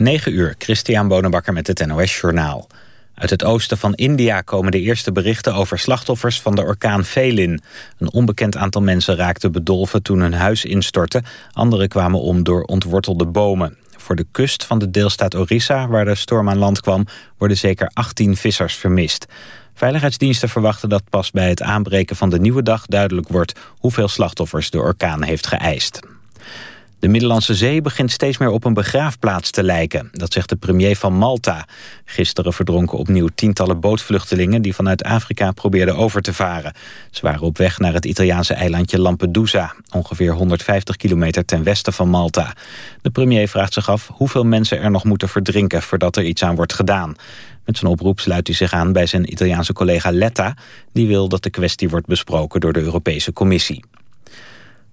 9 uur, Christian Bonenbakker met het NOS Journaal. Uit het oosten van India komen de eerste berichten over slachtoffers van de orkaan Felin. Een onbekend aantal mensen raakte bedolven toen hun huis instortte. Anderen kwamen om door ontwortelde bomen. Voor de kust van de deelstaat Orissa, waar de storm aan land kwam... worden zeker 18 vissers vermist. Veiligheidsdiensten verwachten dat pas bij het aanbreken van de nieuwe dag duidelijk wordt... hoeveel slachtoffers de orkaan heeft geëist. De Middellandse Zee begint steeds meer op een begraafplaats te lijken. Dat zegt de premier van Malta. Gisteren verdronken opnieuw tientallen bootvluchtelingen... die vanuit Afrika probeerden over te varen. Ze waren op weg naar het Italiaanse eilandje Lampedusa... ongeveer 150 kilometer ten westen van Malta. De premier vraagt zich af hoeveel mensen er nog moeten verdrinken... voordat er iets aan wordt gedaan. Met zijn oproep sluit hij zich aan bij zijn Italiaanse collega Letta... die wil dat de kwestie wordt besproken door de Europese Commissie.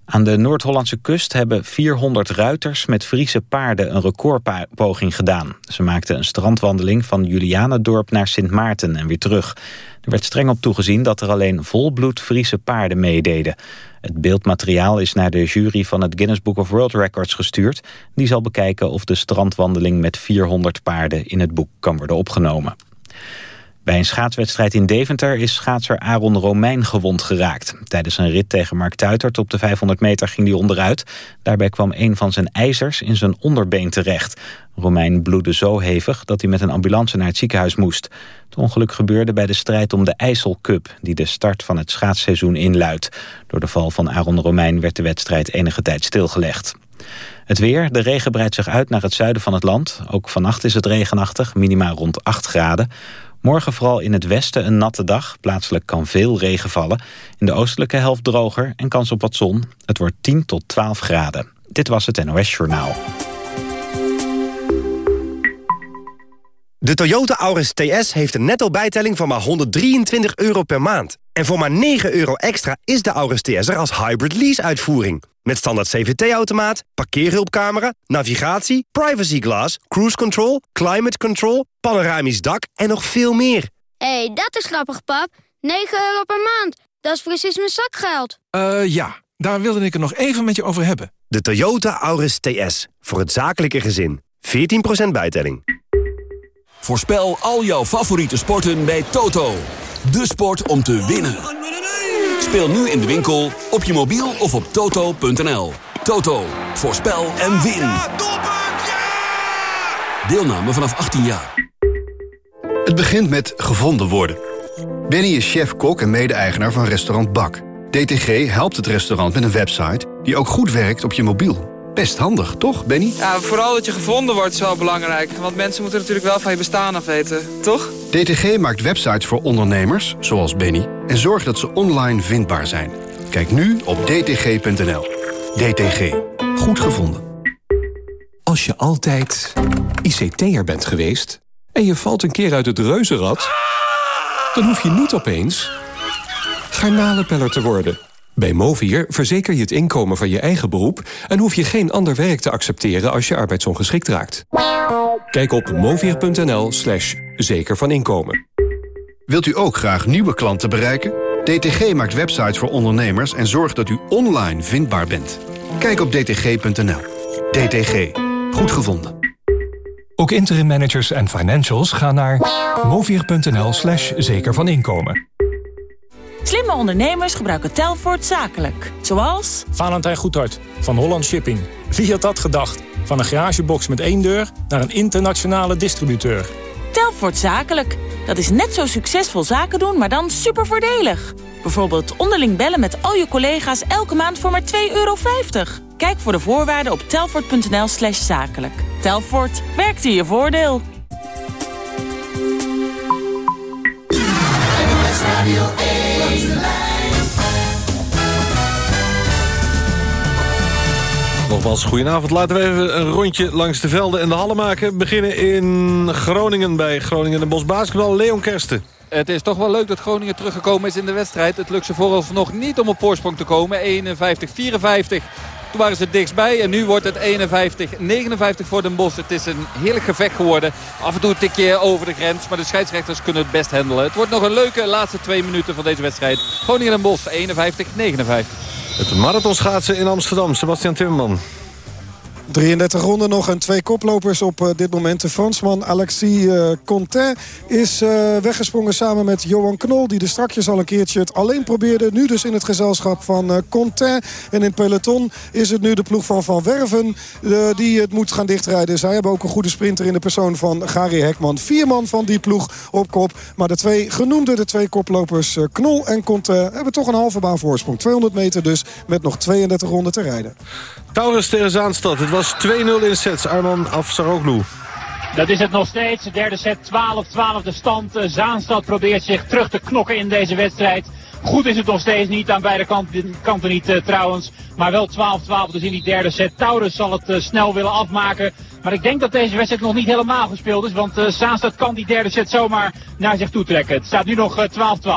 Aan de Noord-Hollandse kust hebben 400 ruiters met Friese paarden een recordpoging gedaan. Ze maakten een strandwandeling van Julianendorp naar Sint Maarten en weer terug. Er werd streng op toegezien dat er alleen volbloed Friese paarden meededen. Het beeldmateriaal is naar de jury van het Guinness Book of World Records gestuurd. Die zal bekijken of de strandwandeling met 400 paarden in het boek kan worden opgenomen. Bij een schaatswedstrijd in Deventer is schaatser Aaron Romein gewond geraakt. Tijdens een rit tegen Mark Tuitert op de 500 meter ging hij onderuit. Daarbij kwam een van zijn ijzers in zijn onderbeen terecht. Romein bloedde zo hevig dat hij met een ambulance naar het ziekenhuis moest. Het ongeluk gebeurde bij de strijd om de IJssel Cup... die de start van het schaatsseizoen inluidt. Door de val van Aaron Romein werd de wedstrijd enige tijd stilgelegd. Het weer, de regen breidt zich uit naar het zuiden van het land. Ook vannacht is het regenachtig, minimaal rond 8 graden. Morgen vooral in het westen een natte dag. Plaatselijk kan veel regen vallen. In de oostelijke helft droger en kans op wat zon. Het wordt 10 tot 12 graden. Dit was het NOS Journaal. De Toyota Auris TS heeft een netto bijtelling van maar 123 euro per maand. En voor maar 9 euro extra is de Auris TS er als hybrid lease-uitvoering. Met standaard CVT-automaat, parkeerhulpcamera, navigatie, privacy glass, cruise control, climate control, panoramisch dak en nog veel meer. Hé, hey, dat is grappig, pap. 9 euro per maand. Dat is precies mijn zakgeld. Eh, uh, ja. Daar wilde ik het nog even met je over hebben. De Toyota Auris TS. Voor het zakelijke gezin. 14% bijtelling. Voorspel al jouw favoriete sporten bij Toto. De sport om te winnen. Speel nu in de winkel, op je mobiel of op toto.nl. Toto, voorspel en win. Deelname vanaf 18 jaar. Het begint met gevonden worden. Benny is chef-kok en mede-eigenaar van restaurant Bak. DTG helpt het restaurant met een website die ook goed werkt op je mobiel. Best handig, toch, Benny? Ja, vooral dat je gevonden wordt is wel belangrijk. Want mensen moeten natuurlijk wel van je bestaan af weten, toch? DTG maakt websites voor ondernemers, zoals Benny... en zorgt dat ze online vindbaar zijn. Kijk nu op dtg.nl. DTG. Goed gevonden. Als je altijd ICT'er bent geweest... en je valt een keer uit het reuzenrad... dan hoef je niet opeens garnalenpeller te worden... Bij Movier verzeker je het inkomen van je eigen beroep... en hoef je geen ander werk te accepteren als je arbeidsongeschikt raakt. Kijk op movier.nl slash zeker van inkomen. Wilt u ook graag nieuwe klanten bereiken? DTG maakt websites voor ondernemers en zorgt dat u online vindbaar bent. Kijk op dtg.nl. DTG. Goed gevonden. Ook interim managers en financials gaan naar movier.nl slash zeker van inkomen. Slimme ondernemers gebruiken Telfort zakelijk. Zoals... Valentijn Goedhart van Holland Shipping. Wie had dat gedacht? Van een garagebox met één deur naar een internationale distributeur. Telfort zakelijk. Dat is net zo succesvol zaken doen, maar dan super voordelig. Bijvoorbeeld onderling bellen met al je collega's elke maand voor maar 2,50 euro. Kijk voor de voorwaarden op telfort.nl slash zakelijk. Telfort, werkt in je voordeel. Nogmaals, goedenavond. Laten we even een rondje langs de velden en de hallen maken. We beginnen in Groningen bij Groningen en Bos Basketbal. Leon Kersten. Het is toch wel leuk dat Groningen teruggekomen is in de wedstrijd. Het lukt ze vooralsnog niet om op voorsprong te komen. 51-54. Waren ze dichtstbij en nu wordt het 51-59 voor Den Bosch. Het is een heerlijk gevecht geworden. Af en toe een tikje over de grens, maar de scheidsrechters kunnen het best handelen. Het wordt nog een leuke laatste twee minuten van deze wedstrijd. Groningen en Bosch 51-59. Het marathonschaatsen in Amsterdam, Sebastian Timmerman. 33 ronden nog en twee koplopers op uh, dit moment. De Fransman Alexis uh, Contain is uh, weggesprongen samen met Johan Knol... die er strakjes al een keertje het alleen probeerde. Nu dus in het gezelschap van Contain. En in peloton is het nu de ploeg van Van Werven... die het moet gaan dichtrijden. Zij hebben ook een goede sprinter in de persoon van Gary Hekman. Vier man van die ploeg op kop. Maar de twee genoemde, de twee koplopers Knol en Contain... hebben toch een halve baan voorsprong. 200 meter dus met nog 32 ronden te rijden. Taurus tegen Zaanstad. Het was 2-0 in sets. Arman Afsaroglu. Dat is het nog steeds. De derde set 12-12 de stand. Eh, Zaanstad probeert zich terug te knokken in deze wedstrijd. Goed is het nog steeds niet, aan beide kanten, niet uh, trouwens. Maar wel 12-12 dus in die derde set. Taurus zal het uh, snel willen afmaken. Maar ik denk dat deze wedstrijd nog niet helemaal gespeeld is. Want Zaanstad kan die derde set zomaar naar zich toe trekken. Het staat nu nog 12-12.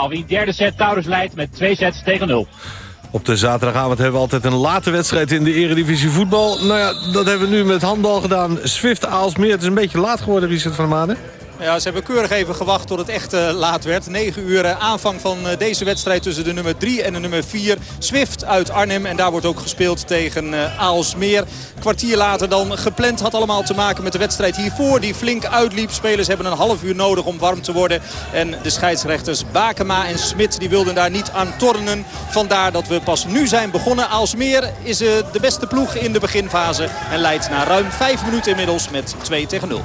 in die derde set Taurus leidt met twee sets tegen 0. Op de zaterdagavond hebben we altijd een late wedstrijd in de eredivisie voetbal. Nou ja, dat hebben we nu met handbal gedaan. Swift Aalsmeer, het is een beetje laat geworden, Richard van der Manen. Ja, ze hebben keurig even gewacht tot het echt uh, laat werd. 9 uur uh, aanvang van uh, deze wedstrijd tussen de nummer 3 en de nummer 4. Swift uit Arnhem. En daar wordt ook gespeeld tegen Aalsmeer. Kwartier later dan gepland. Had allemaal te maken met de wedstrijd hiervoor. Die flink uitliep. Spelers hebben een half uur nodig om warm te worden. En de scheidsrechters Bakema en Smit die wilden daar niet aan tornen. Vandaar dat we pas nu zijn begonnen. Aalsmeer is de beste ploeg in de beginfase. En leidt na ruim 5 minuten inmiddels met 2 tegen 0.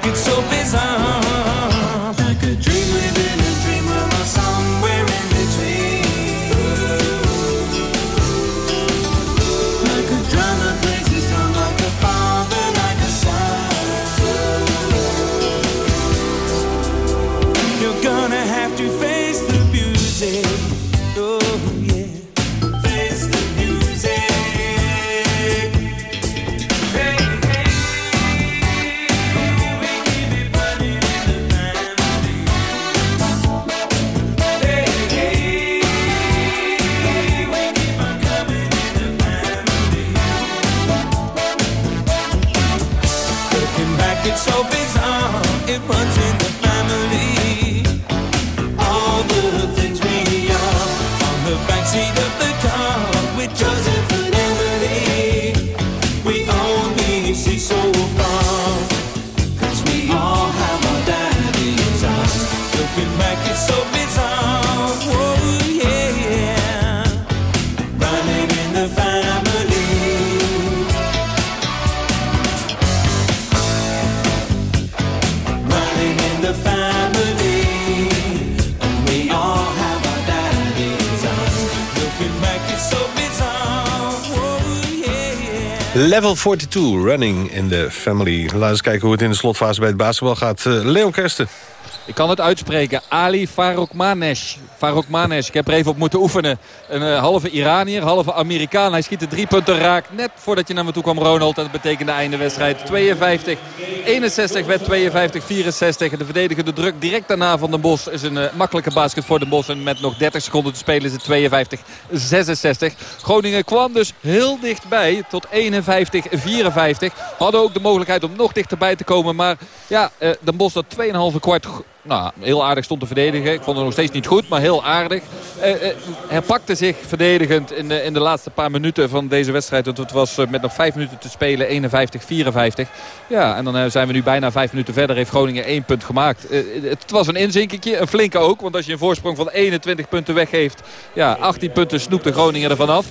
Back, it's so bizarre. Level 42, running in the family. Laten we eens kijken hoe het in de slotfase bij het basketbal gaat. Uh, Leon Kersten. Ik kan het uitspreken. Ali Faroukmanesh. Faroukmanesh. Ik heb er even op moeten oefenen. Een uh, halve Iranier, halve Amerikaan. Hij schiet de drie punten raak. Net voordat je naar me toe kwam, Ronald. Dat betekende einde wedstrijd. 52, 61 werd 52, 64. De verdedigende druk direct daarna van Den Bos is een uh, makkelijke basket voor Den Bos. En met nog 30 seconden te spelen is het 52, 66. Groningen kwam dus heel dichtbij tot 51, 54. Hadden ook de mogelijkheid om nog dichterbij te komen. Maar ja, uh, Den Bos dat 2,5 kwart nou, heel aardig stond te verdedigen. Ik vond het nog steeds niet goed, maar heel aardig. Uh, uh, herpakte zich verdedigend in de, in de laatste paar minuten van deze wedstrijd. Want het was met nog vijf minuten te spelen, 51-54. Ja, en dan zijn we nu bijna vijf minuten verder. Heeft Groningen één punt gemaakt. het was een inzinketje, een flinke ook. Want als je een voorsprong van 21 punten weggeeft... ja, 18 punten snoept de Groningen ervan af.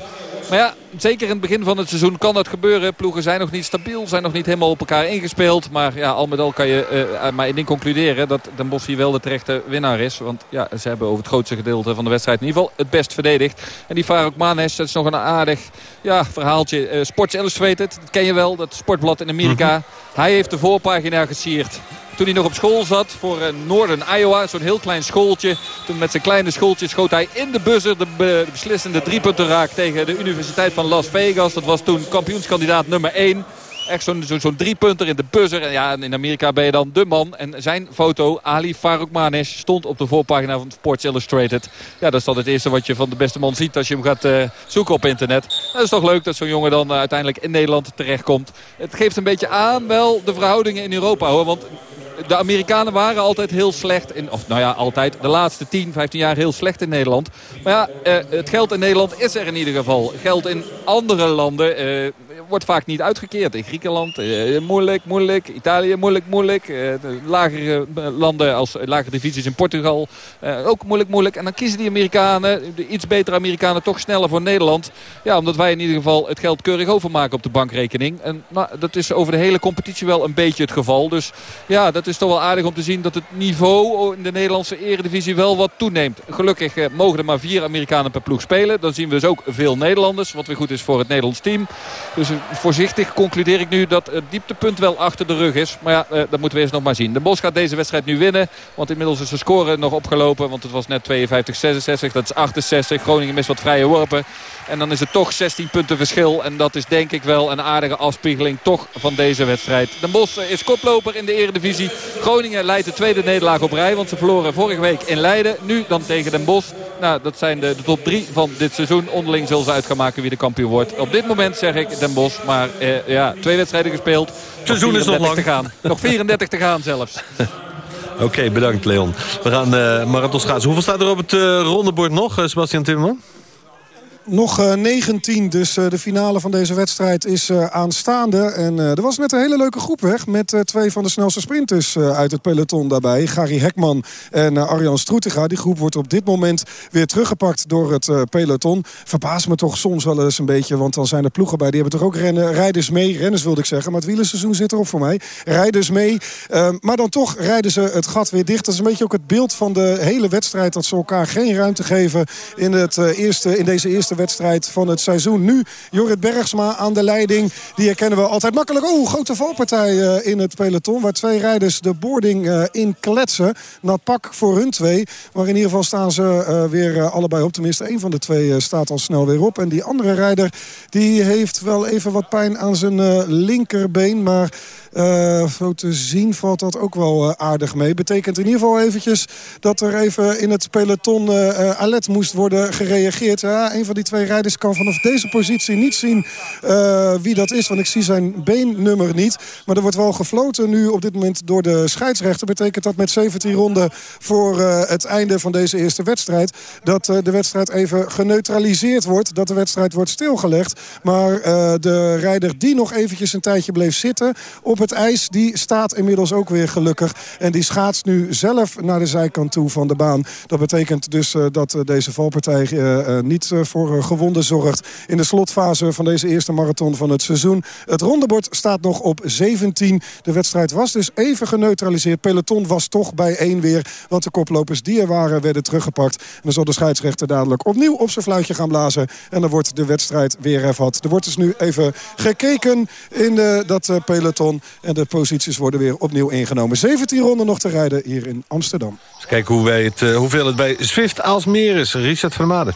Maar ja, zeker in het begin van het seizoen kan dat gebeuren. Ploegen zijn nog niet stabiel, zijn nog niet helemaal op elkaar ingespeeld. Maar ja, al met al kan je uh, maar één ding concluderen dat Den Bosch hier wel de terechte winnaar is. Want ja, ze hebben over het grootste gedeelte van de wedstrijd in ieder geval het best verdedigd. En die Faruk Manes, dat is nog een aardig ja, verhaaltje. Uh, Sports Illustrated, dat ken je wel, dat sportblad in Amerika. Mhm. Hij heeft de voorpagina gesierd toen hij nog op school zat voor Northern Iowa. Zo'n heel klein schooltje. Toen met zijn kleine schooltje schoot hij in de buzzer de, de beslissende driepunten raak tegen de Universiteit van Las Vegas. Dat was toen kampioenskandidaat nummer 1. Echt zo'n zo, zo driepunter in de buzzer. En ja, in Amerika ben je dan de man. En zijn foto, Ali Farouk Manesh, stond op de voorpagina van Sports Illustrated. Ja, dat is dan het eerste wat je van de beste man ziet als je hem gaat uh, zoeken op internet. Dat is toch leuk dat zo'n jongen dan uh, uiteindelijk in Nederland terechtkomt. Het geeft een beetje aan wel de verhoudingen in Europa hoor. Want de Amerikanen waren altijd heel slecht. In, of nou ja, altijd de laatste 10, 15 jaar heel slecht in Nederland. Maar ja, eh, het geld in Nederland is er in ieder geval. Geld in andere landen eh, wordt vaak niet uitgekeerd. In Griekenland eh, moeilijk, moeilijk. Italië moeilijk, moeilijk. Eh, lagere landen als lagere divisies in Portugal ook moeilijk, moeilijk. En dan kiezen die Amerikanen, de iets betere Amerikanen, toch sneller voor Nederland. Ja, omdat wij in ieder geval het geld keurig overmaken op de bankrekening. En nou, dat is over de hele competitie wel een beetje het geval. Dus ja, dat is toch wel aardig om te zien dat het niveau in de Nederlandse eredivisie wel wat toeneemt. Gelukkig eh, mogen er maar vier Amerikanen per ploeg spelen. Dan zien we dus ook veel Nederlanders, wat weer goed is voor het Nederlands team. Dus eh, voorzichtig concludeer ik nu dat het dieptepunt wel achter de rug is. Maar ja, eh, dat moeten we eerst nog maar zien. De Bos gaat deze wedstrijd nu winnen. Want inmiddels is de score nog opgelopen. Want het was net 52-66, dat is 68. Groningen mist wat vrije worpen. En dan is het toch 16 punten verschil. En dat is denk ik wel een aardige afspiegeling toch van deze wedstrijd. Den Bosch is koploper in de eredivisie. Groningen leidt de tweede nederlaag op rij. Want ze verloren vorige week in Leiden. Nu dan tegen Den Bosch. Nou, dat zijn de, de top drie van dit seizoen. Onderling zullen ze uit gaan maken wie de kampioen wordt. Op dit moment zeg ik Den Maar eh, ja, twee wedstrijden gespeeld. Het seizoen is nog lang. Te gaan. Nog 34 te gaan zelfs. Oké, bedankt Leon. We gaan uh, marathon schaatsen. Hoeveel staat er op het uh, rondebord nog, Sebastian Timmerman? Nog uh, 19, dus uh, de finale van deze wedstrijd is uh, aanstaande. En er was net een hele leuke groep weg... met twee van de snelste sprinters uit het peloton daarbij. Gary Hekman en Arjan Stroetega. Die groep wordt op dit moment weer teruggepakt door het peloton. Verbaast me toch soms wel eens een beetje... want dan zijn er ploegen bij, die hebben toch ook rennen, rijders mee. Renners wilde ik zeggen, maar het wielerseizoen zit erop voor mij. Rijders mee, ehm, maar dan toch rijden ze het gat weer dicht. Dat is een beetje ook het beeld van de hele wedstrijd... dat ze elkaar geen ruimte geven in, het, eerste, in deze eerste wedstrijd van het seizoen. Nu Jorrit Bergsma aan de leiding. Die herkennen we altijd makkelijk. Oh, grote valpartij uh, in het peloton. Waar twee rijders de boarding uh, in kletsen. Nat pak voor hun twee. Maar in ieder geval staan ze uh, weer allebei op. Tenminste, één van de twee staat al snel weer op. En die andere rijder die heeft wel even wat pijn aan zijn linkerbeen. Maar... Uh, zo te zien valt dat ook wel aardig mee. Betekent in ieder geval eventjes dat er even in het peloton uh, alert moest worden gereageerd. Ja, een van die twee rijders kan vanaf deze positie niet zien wie dat is. Want ik zie zijn beennummer niet. Maar er wordt wel gefloten nu op dit moment door de scheidsrechter. Betekent dat met 17 ronden voor het einde van deze eerste wedstrijd... dat de wedstrijd even geneutraliseerd wordt. Dat de wedstrijd wordt stilgelegd. Maar de rijder die nog eventjes een tijdje bleef zitten op het ijs, die staat inmiddels ook weer gelukkig. En die schaatst nu zelf naar de zijkant toe van de baan. Dat betekent dus dat deze valpartij niet voor gewonden zorgt. In de slotfase van deze eerste marathon van het seizoen. Het rondebord staat nog op 17. De wedstrijd was dus even geneutraliseerd. Peloton was toch bij één weer. Want de koplopers die er waren werden teruggepakt. En dan zal de scheidsrechter dadelijk opnieuw op zijn fluitje gaan blazen. En dan wordt de wedstrijd weer hervat. Er wordt dus nu even gekeken in de, dat peloton. En de posities worden weer opnieuw ingenomen. 17 ronden nog te rijden hier in Amsterdam. Eens kijken hoe wij het, uh, hoeveel het bij Swift Aalsmeer is. Richard van Maden.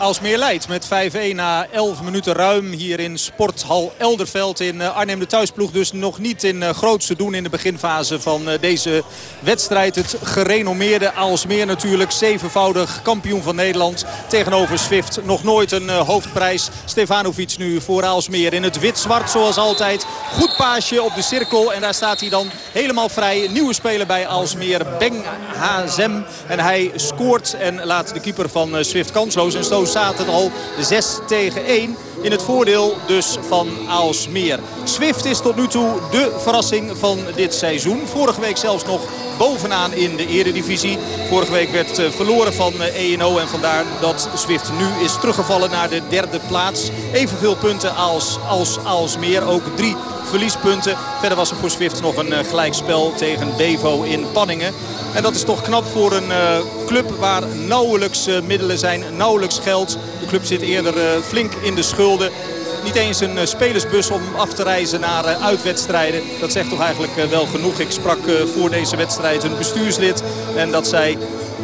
Aalsmeer leidt met 5-1 na 11 minuten ruim hier in Sporthal Elderveld in eh, Arnhem. De thuisploeg dus nog niet in uh, grootste doen in de beginfase van uh, deze wedstrijd. Het gerenommeerde Aalsmeer natuurlijk. Zevenvoudig kampioen van Nederland tegenover Swift. Nog nooit een hoofdprijs. Stefanovic nu voor Aalsmeer in het wit-zwart zoals altijd. Goed paasje op de cirkel en daar staat hij dan helemaal vrij. Nieuwe speler bij Aalsmeer, Beng Hazem. En hij scoort en laat de keeper van Swift kansloos. En zo het al 6 tegen 1 in het voordeel dus van Aalsmeer. Swift is tot nu toe de verrassing van dit seizoen. Vorige week zelfs nog bovenaan in de eredivisie. Vorige week werd uh, verloren van ENO en vandaar dat Swift nu is teruggevallen naar de derde plaats. Evenveel punten als, als Aalsmeer, ook drie verliespunten. Verder was er voor Swift nog een uh, gelijkspel tegen Bevo in Panningen. En dat is toch knap voor een club waar nauwelijks middelen zijn, nauwelijks geld. De club zit eerder flink in de schulden. Niet eens een spelersbus om af te reizen naar uitwedstrijden. Dat zegt toch eigenlijk wel genoeg. Ik sprak voor deze wedstrijd een bestuurslid en dat zei...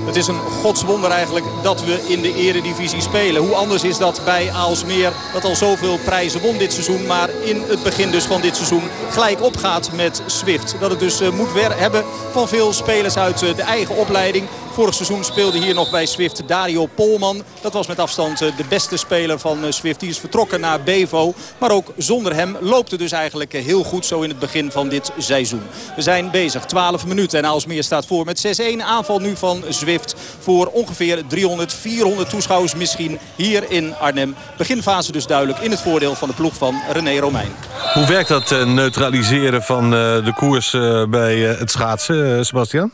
Het is een godswonder eigenlijk dat we in de eredivisie spelen. Hoe anders is dat bij Aalsmeer dat al zoveel prijzen won dit seizoen. Maar in het begin dus van dit seizoen gelijk opgaat met Swift. Dat het dus moet hebben van veel spelers uit de eigen opleiding. Vorig seizoen speelde hier nog bij Swift Dario Polman. Dat was met afstand de beste speler van Swift. Die is vertrokken naar Bevo. Maar ook zonder hem loopt het dus eigenlijk heel goed zo in het begin van dit seizoen. We zijn bezig. 12 minuten en Aalsmeer staat voor met 6-1. Aanval nu van Zwift voor ongeveer 300, 400 toeschouwers misschien hier in Arnhem. Beginfase dus duidelijk in het voordeel van de ploeg van René Romein. Hoe werkt dat neutraliseren van de koers bij het schaatsen, Sebastian?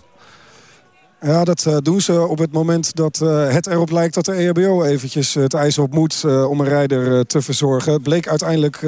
Ja, dat uh, doen ze op het moment dat uh, het erop lijkt dat de EHBO eventjes het ijs op moet om een rijder te verzorgen. Bleek uiteindelijk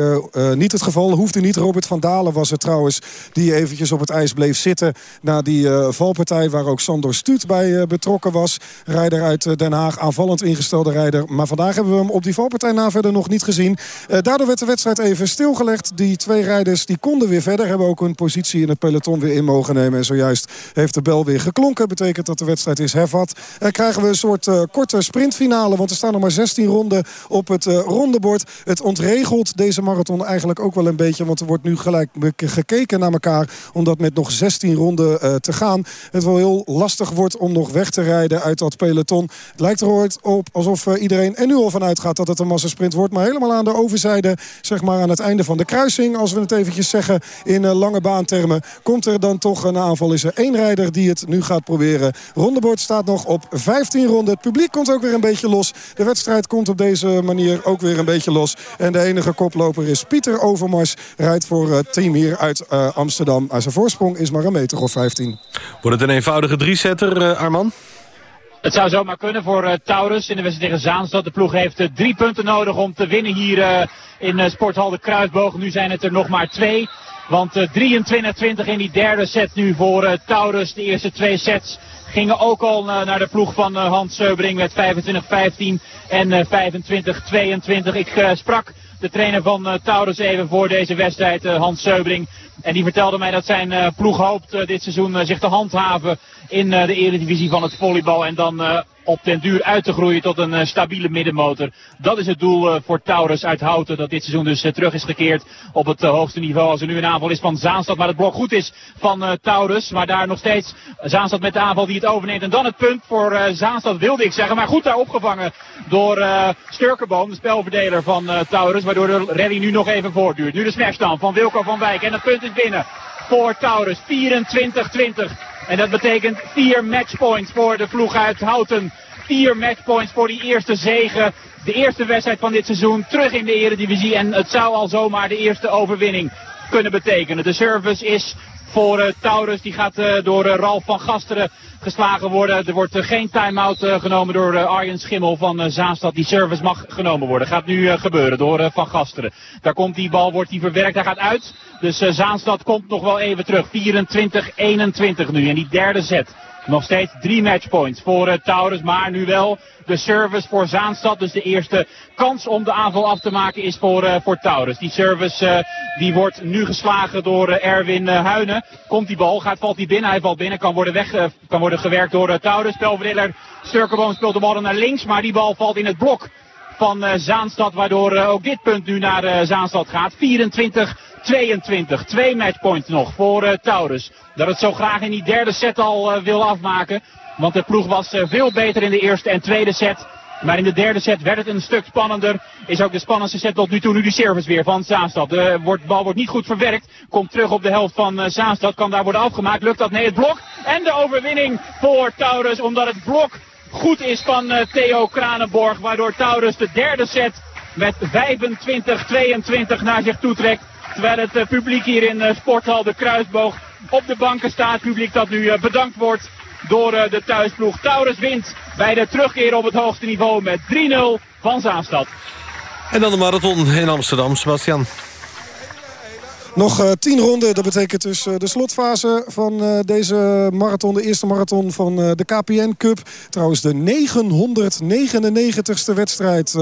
niet het geval. Hoefde niet. Robert van Dalen was het trouwens die eventjes op het ijs bleef zitten na die valpartij waar ook Sandor Stuut bij betrokken was. Rijder uit Den Haag, aanvallend ingestelde rijder. Maar vandaag hebben we hem op die valpartij na verder nog niet gezien. daardoor werd de wedstrijd even stilgelegd. Die twee rijders die konden weer verder, hebben ook hun positie in het peloton weer in mogen nemen. En zojuist heeft de bel weer geklonken. Betekent dat de wedstrijd is hervat. En krijgen we een soort uh, korte sprintfinale. Want er staan nog maar 16 ronden op het uh, rondebord. Het ontregelt deze marathon eigenlijk ook wel een beetje. Want er wordt nu gelijk gekeken naar elkaar. Omdat met nog 16 ronden te gaan... het wel heel lastig wordt om nog weg te rijden uit dat peloton. Het lijkt er ooit op alsof iedereen er nu al vanuit gaat dat het een massasprint wordt. Maar helemaal aan de overzijde, zeg maar aan het einde van de kruising... als we het eventjes zeggen in lange baantermen... komt er dan toch een aanval. Is er één rijder die het nu gaat proberen. Rondebord staat nog op 15 ronden. Het publiek komt ook weer een beetje los. De wedstrijd komt op deze manier ook weer een beetje los. En de enige koploper is Pieter Overmars. Rijdt voor het team hier uit uh, Amsterdam. Maar zijn voorsprong is maar een meter of 15. Wordt het een eenvoudige drie-setter, uh, Arman? Het zou zomaar kunnen voor uh, Taurus in de wedstrijd tegen Zaanstad. De ploeg heeft uh, drie punten nodig om te winnen hier uh, in Sporthal de Kruisboog. Nu zijn het er nog maar twee. Want 23-20 in die derde set nu voor Taurus. De eerste twee sets gingen ook al uh, naar de ploeg van uh, Hans Seubring met 25-15 en uh, 25-22. Ik sprak de trainer van Taurus even voor deze wedstrijd, Hans Seubring. En die vertelde mij dat zijn ploeg hoopt dit seizoen zich te handhaven in de eredivisie van het volleybal. En dan op den duur uit te groeien tot een uh, stabiele middenmotor. Dat is het doel voor Taurus uit Houten. Dat dit seizoen dus terug is gekeerd op het hoogste niveau. Als er nu een aanval is van Zaanstad. Maar het blok goed is van Taurus. Maar daar nog steeds Zaanstad met de aanval die het overneemt. En dan het punt voor Zaanstad wilde ik zeggen. Maar goed daar opgevangen door Sturkenboom. De spelverdeler van Taurus. Waardoor de rally nu nog even voortduurt. Nu de smash van Wilco van Wijk. En het punt is binnen voor Taurus. 24-20. En dat betekent vier matchpoints voor de ploeg uit Houten. Vier matchpoints voor die eerste zegen. De eerste wedstrijd van dit seizoen terug in de eredivisie. En het zou al zomaar de eerste overwinning kunnen betekenen. De service is voor uh, Taurus. Die gaat uh, door uh, Ralf van Gasteren geslagen worden. Er wordt geen time-out genomen door Arjen Schimmel van Zaanstad. Die service mag genomen worden. Gaat nu gebeuren door Van Gasteren. Daar komt die bal, wordt die verwerkt. Hij gaat uit. Dus Zaanstad komt nog wel even terug. 24-21 nu in die derde set. Nog steeds drie matchpoints voor uh, Taurus, maar nu wel de service voor Zaanstad. Dus de eerste kans om de aanval af te maken is voor, uh, voor Taurus. Die service uh, die wordt nu geslagen door Erwin Huinen. Komt die bal, gaat, valt die binnen, hij valt binnen, kan worden, weg, kan worden gewerkt door Taurus. Spelverdeler Sturkenboom speelt de bal naar links, maar die bal valt in het blok van eh, Zaanstad. Waardoor eh, ook dit punt nu naar eh, Zaanstad gaat. 24 22. Twee matchpoints nog voor uh, Taurus. Dat het zo graag in die derde set al uh, wil afmaken. Want de ploeg was uh, veel beter in de eerste en tweede set. Maar in de derde set werd het een stuk spannender. Is ook de spannendste set tot nu toe. Nu die service weer van Zaanstad. De wordt, bal wordt niet goed verwerkt. Komt terug op de helft van uh, Zaanstad. Kan daar worden afgemaakt. Lukt dat? Nee, het blok. En de overwinning voor Taurus. Omdat het blok goed is van Theo Kranenborg. Waardoor Taurus de derde set met 25-22 naar zich toe trekt. Terwijl het uh, publiek hier in uh, Sporthal de Kruisboog op de banken staat. Publiek dat nu uh, bedankt wordt door de thuisploeg. Taurus wint bij de terugkeer op het hoogste niveau met 3-0 van Zaanstad. En dan de marathon in Amsterdam, Sebastian. Nog uh, tien ronden, dat betekent dus uh, de slotfase van uh, deze marathon. De eerste marathon van de KPN Cup. Trouwens de 999ste wedstrijd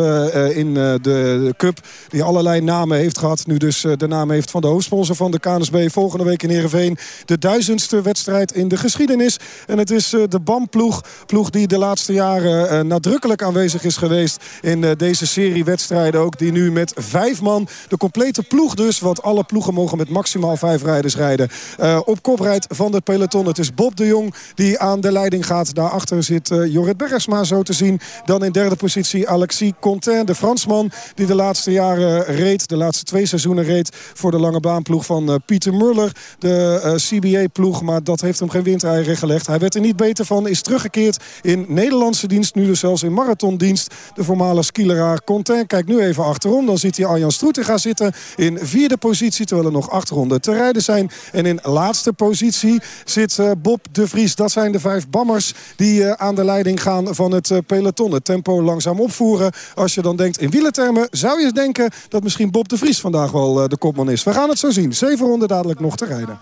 in de, Cup. Die allerlei namen heeft gehad. Nu dus de naam heeft van de hoofdsponsor van de KNSB. Volgende week in Heerenveen. De duizendste wedstrijd in de geschiedenis. En het is de BAM-ploeg. Ploeg die de laatste jaren nadrukkelijk aanwezig is geweest. In deze serie wedstrijden ook. Die nu met vijf man, de complete ploeg dus. Want alle ploegen mogen met maximaal vijf rijders rijden. Uh, op kop rijdt van het peloton. Het is Bob de Jong die aan de leiding gaat. Daarachter zit uh, Jorrit Bergsma zo te zien. Dan in derde positie Alexis Contain, de Fransman... die de laatste jaren reed, de laatste twee seizoenen reed... voor de lange baanploeg van uh, Pieter Muller, de CBA-ploeg. Maar dat heeft hem geen windrijden gelegd. Hij werd er niet beter van, is teruggekeerd in Nederlandse dienst. Nu dus zelfs in marathondienst. De voormalige skileraar Contain kijkt nu even achterom. Dan ziet hij Arjan Stroetega zitten in vierde positie... terwijl er nog acht ronden te rijden zijn. En in laatste positie zit uh, Bob de Vries. Dat zijn de vijf bammers die uh, aan de leiding gaan van het uh, peloton. Het tempo langzaam opvoeren. Als je dan denkt in wielertermen zou je denken dat misschien Bob de Vries vandaag wel de kopman is. We gaan het zo zien. Zeven ronden dadelijk nog te rijden.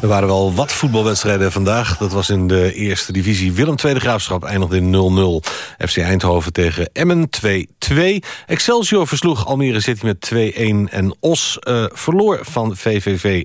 Er waren wel wat voetbalwedstrijden vandaag. Dat was in de eerste divisie. Willem Tweede Graafschap eindigde in 0-0. FC Eindhoven tegen Emmen 2-2. Excelsior versloeg Almere City met 2-1. En Os uh, verloor van VVV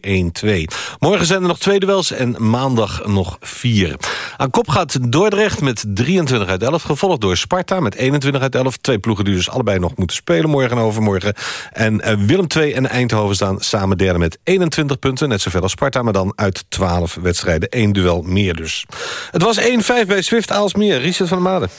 1-2. Morgen zijn er nog twee duels en maandag nog vier. Aan kop gaat Dordrecht met 23 uit 11. Gevolgd door Sparta met 21 uit 11. Twee ploegen die dus allebei nog moeten spelen morgen en overmorgen. En uh, Willem II en Eindhoven staan samen derde met 21 punten. Net zoveel als Sparta, maar dan uit 12 wedstrijden. één duel meer dus. Het was 1-5 bij Swift Aalsmeer. Richard van der Made.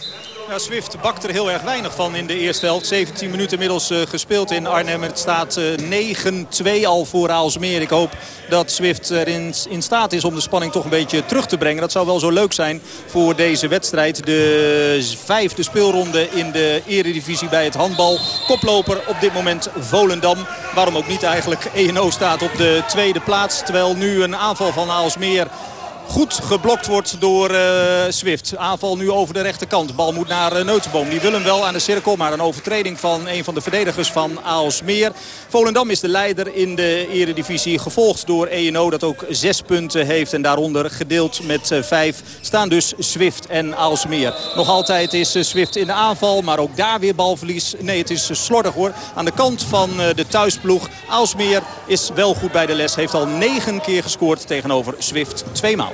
Ja, Swift bakt er heel erg weinig van in de eerste helft. 17 minuten inmiddels uh, gespeeld in Arnhem. Het staat uh, 9-2 al voor Aalsmeer. Ik hoop dat Swift erin in staat is om de spanning toch een beetje terug te brengen. Dat zou wel zo leuk zijn voor deze wedstrijd. De vijfde speelronde in de eredivisie bij het handbal. Koploper op dit moment Volendam. Waarom ook niet eigenlijk. ENO staat op de tweede plaats. Terwijl nu een aanval van Aalsmeer goed geblokt wordt door uh, Swift. Aanval nu over de rechterkant. Bal moet naar uh, Neutenboom. Die wil hem wel aan de cirkel. Maar een overtreding van een van de verdedigers van Aalsmeer. Volendam is de leider in de eredivisie. Gevolgd door ENO dat ook zes punten heeft. En daaronder gedeeld met uh, vijf staan dus Swift en Aalsmeer. Nog altijd is Swift in de aanval. Maar ook daar weer balverlies. Nee, het is slordig hoor. Aan de kant van de thuisploeg. Aalsmeer is wel goed bij de les. Heeft al negen keer gescoord tegenover Swift. Tweemaal.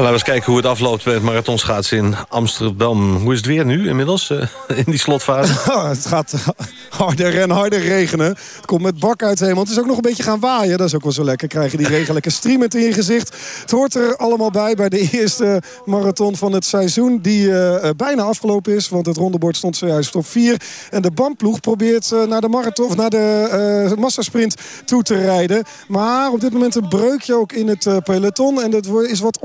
Laten we eens kijken hoe het afloopt met marathonschaatsen in Amsterdam. Hoe is het weer nu inmiddels uh, in die slotfase? het gaat harder en harder regenen. Het komt met bak uit hemel. Het is ook nog een beetje gaan waaien. Dat is ook wel zo lekker. Krijgen die regen lekker streamend in je gezicht. Het hoort er allemaal bij bij de eerste marathon van het seizoen. Die uh, bijna afgelopen is. Want het rondebord stond zojuist op vier. En de bandploeg probeert naar de marathon naar de massasprint toe te rijden. Maar op dit moment een breukje ook in het peloton. En dat is wat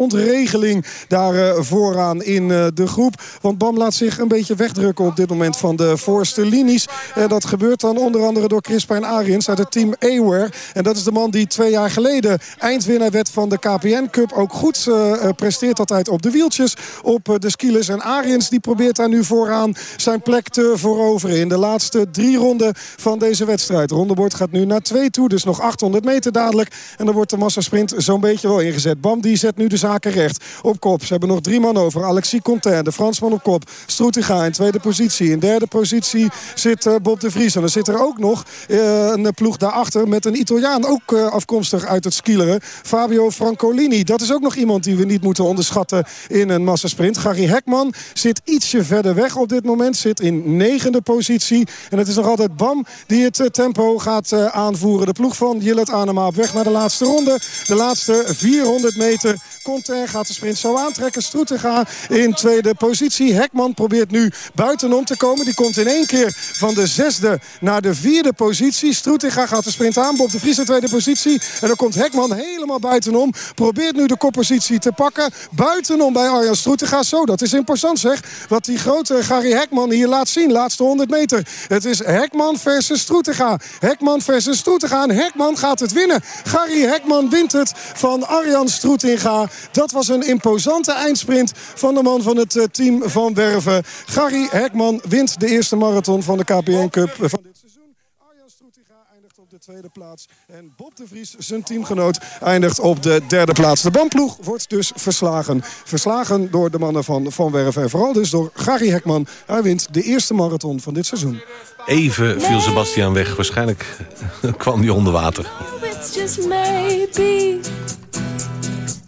daar uh, vooraan in uh, de groep. Want Bam laat zich een beetje wegdrukken op dit moment van de voorste linies. Dat gebeurt dan onder andere door Crispijn Ariens uit het team Aware. En dat is de man die twee jaar geleden eindwinnaar werd van de KPN Cup. Ook goed uh, presteert altijd op de wieltjes op de skilers. En Ariens die probeert daar nu vooraan zijn plek te veroveren. In de laatste drie ronden van deze wedstrijd. De rondebord gaat nu naar twee toe. Dus nog 800 meter dadelijk. En dan wordt de massasprint zo'n beetje wel ingezet. Bam die zet nu de zaken recht. Op kop. Ze hebben nog drie man over. Alexis Contain, de Fransman op kop. Stroetinga in tweede positie. In derde positie zit uh, Bob de Vries. En dan zit er ook nog uh, een ploeg daarachter met een Italiaan. Ook uh, afkomstig uit het skileren. Fabio Francolini. Dat is ook nog iemand die we niet moeten onderschatten in een massasprint. Gary Hekman zit ietsje verder weg op dit moment. Zit in negende positie. En het is nog altijd Bam die het tempo gaat aanvoeren. De ploeg van Jillet Anema op weg naar de laatste ronde. De laatste 400 meter. Conter gaat de sprint zo aantrekken. Stroetega in tweede positie. Hekman probeert nu buitenom te komen. Die komt in één keer van de zesde naar de vierde positie. Stroetega gaat de sprint aan. Bob de Vries in tweede positie. En dan komt Hekman helemaal buitenom. Probeert nu de koppositie te pakken. Buitenom bij Arjan Stroetega. Zo, dat is imposant zeg. Wat die grote Gary Hekman hier laat zien. Laatste 100 meter. Het is Hekman versus Stroetega. Hekman versus Stroetega. En Hekman gaat het winnen. Gary Hekman wint het van Arjan Stroetinga. Dat was een imposante eindsprint van de man van het team van Werven. Gary Hekman wint de eerste marathon van de KPN Cup van dit seizoen. Arjan Stroetinga eindigt op de tweede plaats. En Bob de Vries, zijn teamgenoot, eindigt op de derde plaats. De bandploeg wordt dus verslagen. Verslagen door de mannen van Van Werven. En vooral dus door Gary Hekman. Hij wint de eerste marathon van dit seizoen. Even viel Sebastian weg. Waarschijnlijk kwam hij onder water.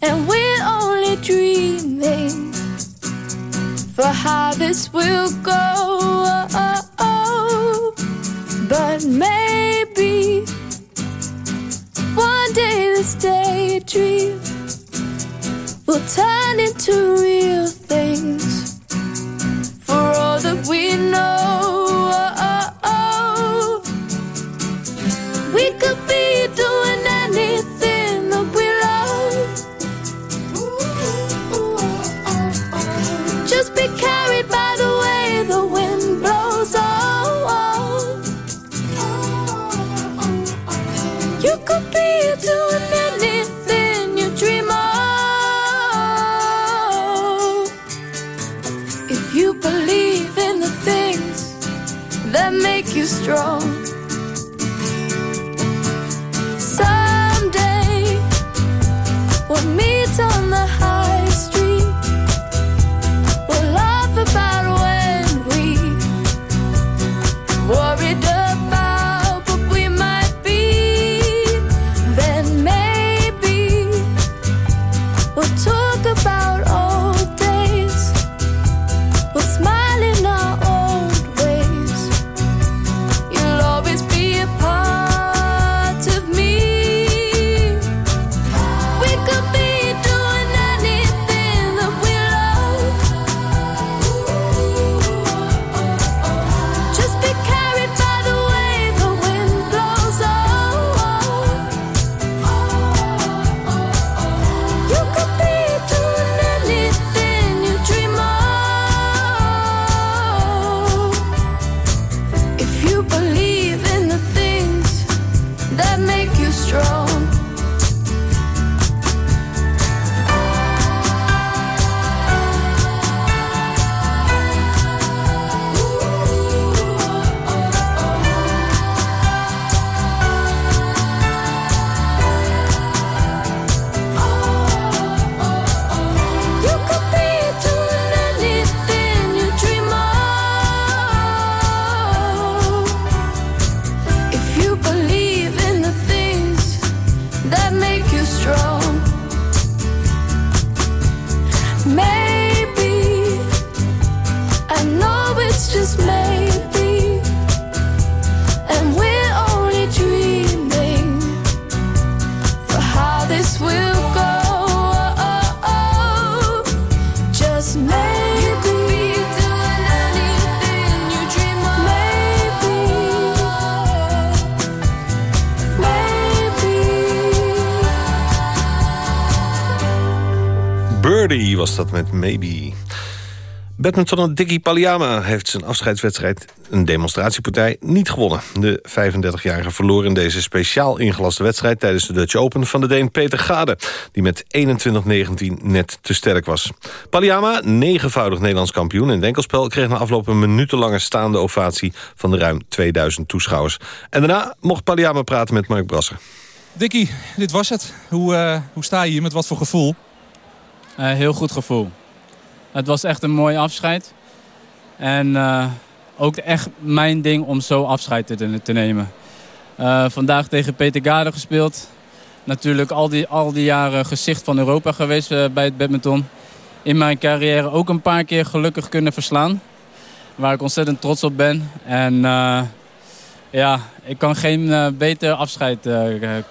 And we're only dreaming For how this will go. But maybe One day this daydream Will turn into real things For all that we know. We could be doing you could be doing anything you dream of. If you believe in the things that make you strong. Maybe was dat met Maybe. Badmintonner Dicky Paliama heeft zijn afscheidswedstrijd... een demonstratiepartij niet gewonnen. De 35-jarige verloor in deze speciaal ingelaste wedstrijd... tijdens de Dutch Open van de Deen Peter Gade... die met 21-19 net te sterk was. Paliama, negenvoudig Nederlands kampioen in enkelspel... kreeg na afloop een minutenlange staande ovatie... van de ruim 2000 toeschouwers. En daarna mocht Paliama praten met Mark Brasser. Dikkie, dit was het. Hoe, eh, hoe sta je hier? Met wat voor gevoel? Uh, heel goed gevoel. Het was echt een mooi afscheid. En uh, ook echt mijn ding om zo afscheid te, te nemen. Uh, vandaag tegen Peter Gade gespeeld. Natuurlijk al die, al die jaren gezicht van Europa geweest bij het badminton. In mijn carrière ook een paar keer gelukkig kunnen verslaan. Waar ik ontzettend trots op ben. En ja, ik kan geen beter afscheid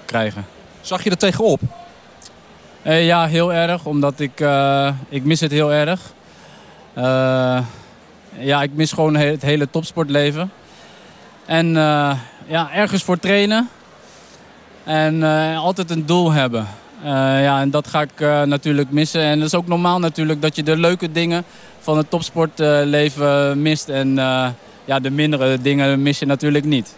krijgen. Zag je er tegenop? Uh, ja, heel erg. Omdat ik, uh, ik mis het heel erg. Uh, ja, ik mis gewoon het hele topsportleven. En ja, ergens voor trainen. En altijd een doel hebben. ja, en dat ga ik natuurlijk missen. En het is ook normaal natuurlijk dat je de leuke dingen van het topsportleven mist. En ja, de mindere dingen mis je natuurlijk niet.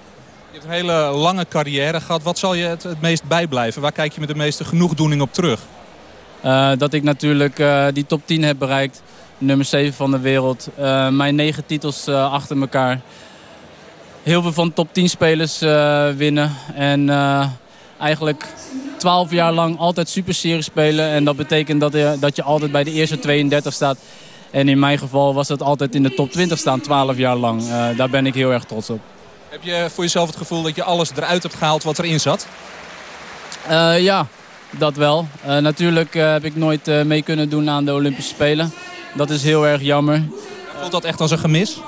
Je hebt een hele lange carrière gehad. Wat zal je het, het meest bijblijven? Waar kijk je met de meeste genoegdoening op terug? Uh, dat ik natuurlijk uh, die top 10 heb bereikt. Nummer 7 van de wereld. Uh, mijn negen titels achter elkaar. Heel veel van top 10 spelers winnen. En eigenlijk 12 jaar lang altijd super serie spelen. En dat betekent dat je, dat je altijd bij de eerste 32 staat. En in mijn geval was dat altijd in de top 20 staan, 12 jaar lang. daar ben ik heel erg trots op. Heb je voor jezelf het gevoel dat je alles eruit hebt gehaald wat erin zat? ja, dat wel. Uh, natuurlijk uh, heb ik nooit uh, mee kunnen doen aan de Olympische Spelen. Dat is heel erg jammer. Voelt dat echt als een gemis?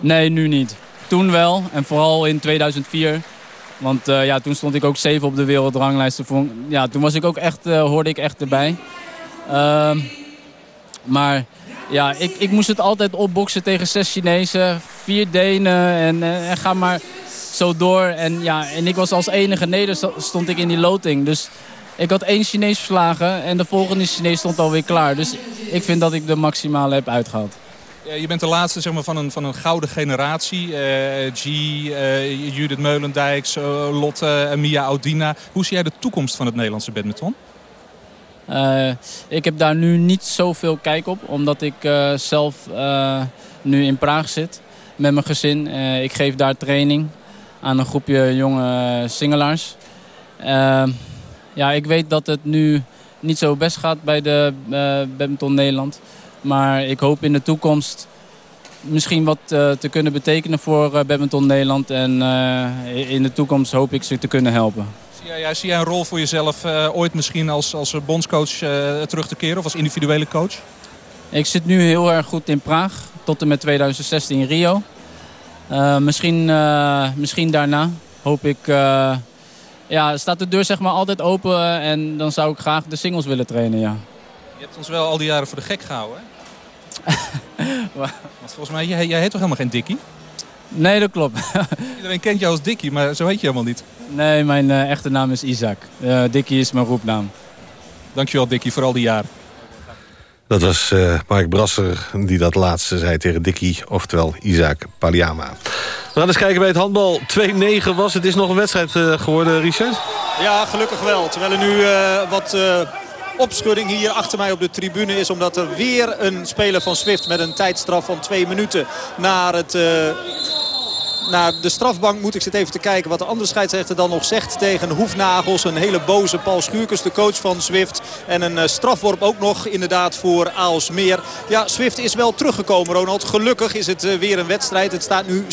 Nee, nu niet. Toen wel. En vooral in 2004. Want ja, toen stond ik ook zeven op de wereldranglijst. Ja, toen was ik ook echt, hoorde ik echt erbij. Ehm, maar ja, ik, ik moest het altijd opboksen tegen zes Chinezen, vier Denen en, en ga maar zo door. En, ja, en ik was als enige Neder stond ik in die loting. Dus ik had één Chinees verslagen en de volgende Chinees stond alweer klaar. Dus ik vind dat ik de maximale heb uitgehaald. Je bent de laatste zeg maar, van, een, van een gouden generatie. Uh, G, uh, Judith Meulendijks, uh, Lotte Mia Audina. Hoe zie jij de toekomst van het Nederlandse badminton? ik heb daar nu niet zoveel kijk op. Omdat ik zelf nu in Praag zit met mijn gezin. ik geef daar training aan een groepje jonge singelaars ja, ik weet dat het nu niet zo best gaat bij de uh, badminton Nederland. Maar ik hoop in de toekomst misschien wat uh, te kunnen betekenen voor uh, badminton Nederland. En in de toekomst hoop ik ze te kunnen helpen. Zie jij, zie jij een rol voor jezelf ooit misschien als, als bondscoach terug te keren of als individuele coach? Ik zit nu heel erg goed in Praag. Tot en met 2016 in Rio. misschien, misschien daarna hoop ik ja, staat de deur zeg maar altijd open en dan zou ik graag de singles willen trainen, ja. Je hebt ons wel al die jaren voor de gek gehouden, hè? Want volgens mij, jij, jij heet toch helemaal geen Dikkie? Nee, dat klopt. Iedereen kent jou als Dikkie, maar zo heet je helemaal niet. Nee, mijn uh, echte naam is Isaac. Uh, Dikkie is mijn roepnaam. Dankjewel Dikkie voor al die jaren. Dat was uh, Mark Brasser die dat laatste zei tegen Dikkie, oftewel Isaac Paliama. We gaan eens kijken bij het handbal. 2-9 was het. is nog een wedstrijd uh, geworden, Richard? Ja, gelukkig wel. Terwijl er nu uh, wat opschudding hier achter mij op de tribune is. Omdat er weer een speler van Swift met een tijdstraf van twee minuten naar het naar de strafbank moet ik zitten even te kijken wat de andere scheidsrechter dan nog zegt tegen Hoefnagels. Een hele boze Paul Schuurkes, de coach van Swift. En een uh, strafworp ook nog inderdaad voor Aalsmeer. Ja, Swift is wel teruggekomen Ronald. Gelukkig is het uh, weer een wedstrijd. Het staat nu 7-12.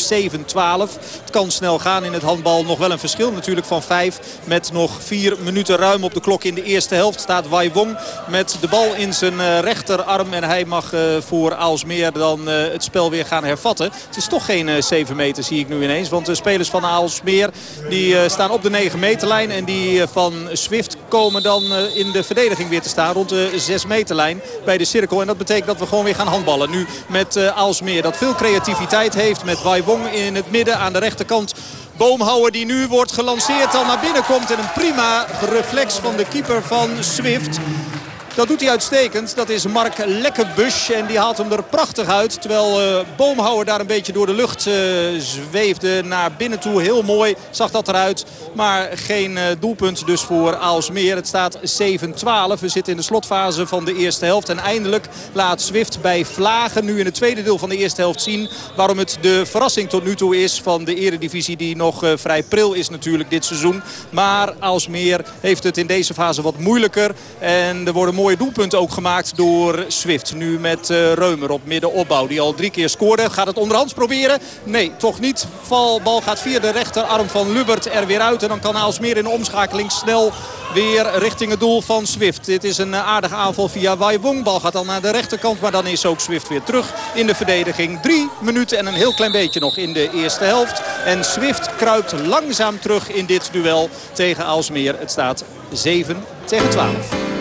Het kan snel gaan in het handbal. Nog wel een verschil natuurlijk van 5. Met nog 4 minuten ruim op de klok in de eerste helft staat Wai Wong met de bal in zijn uh, rechterarm. En hij mag voor Aalsmeer dan het spel weer gaan hervatten. Het is toch geen 7 meter zie ik nu ineens. Want de spelers van Aalsmeer die uh, staan op de 9 meterlijn. En die uh, van Swift komen dan uh, in de verdediging weer te staan. Rond de 6 meterlijn bij de cirkel. En dat betekent dat we gewoon weer gaan handballen. Nu met Aalsmeer dat veel creativiteit heeft. Met Wai Wong in het midden aan de rechterkant. Boomhouwer die nu wordt gelanceerd al naar binnen komt. En een prima reflex van de keeper van Swift. Dat doet hij uitstekend. Dat is Mark Lekkebusch. En die haalt hem er prachtig uit. Terwijl uh, Boomhouwer daar een beetje door de lucht uh, zweefde naar binnen toe. Heel mooi zag dat eruit. Maar geen uh, doelpunt dus voor Aalsmeer. Het staat 7-12. We zitten in de slotfase van de eerste helft. En eindelijk laat Swift bij Vlagen nu in het tweede deel van de eerste helft zien... waarom het de verrassing tot nu toe is van de eredivisie... die nog vrij pril is natuurlijk dit seizoen. Maar Aalsmeer heeft het in deze fase wat moeilijker. En er worden mooie doelpunt ook gemaakt door Swift. Nu met uh, Reumer op middenopbouw. Die al drie keer scoorde. Gaat het onderhands proberen? Nee, toch niet. Valbal gaat via de rechterarm van Lubert er weer uit. En dan kan Aalsmeer in de omschakeling snel weer richting het doel van Swift. Dit is een aardige aanval via Waiwong. Bal gaat dan naar de rechterkant. Maar dan is ook Swift weer terug in de verdediging. Drie minuten en een heel klein beetje nog in de eerste helft. En Swift kruipt langzaam terug in dit duel tegen Aalsmeer. Het staat 7 tegen 12.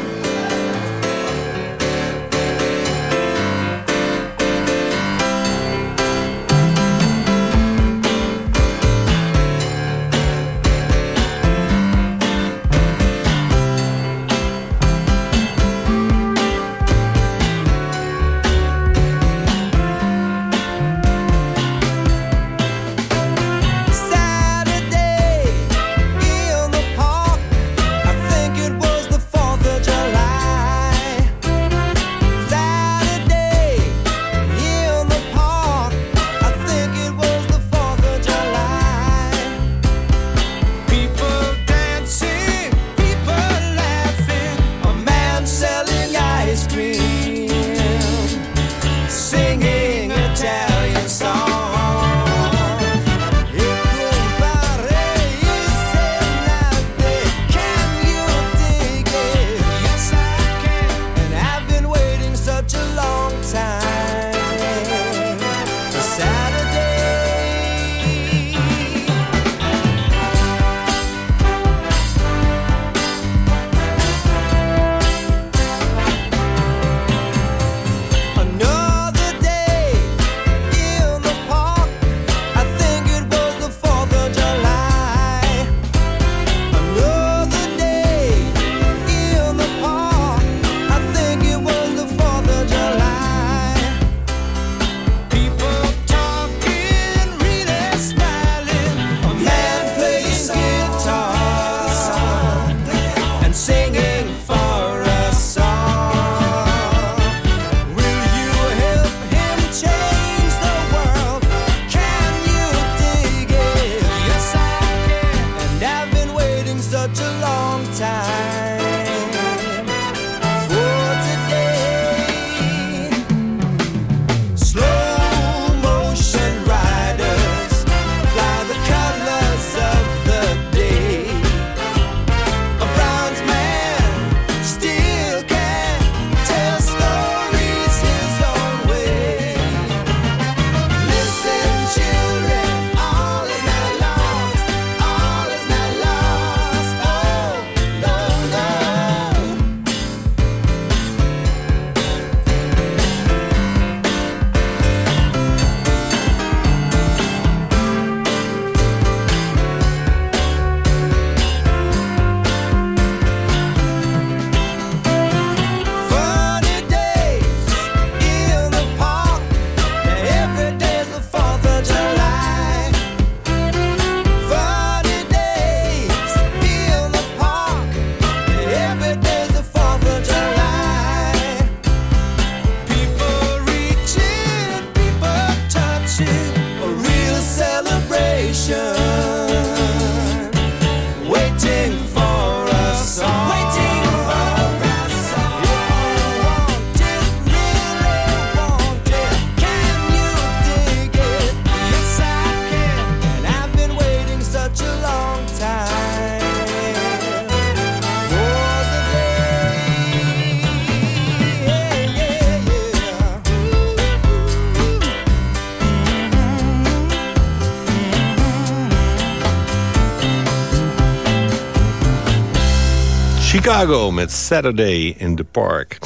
Chicago met Saturday in the Park.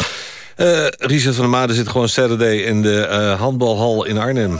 Uh, Richard van der Made zit gewoon Saturday in de uh, handbalhal in Arnhem.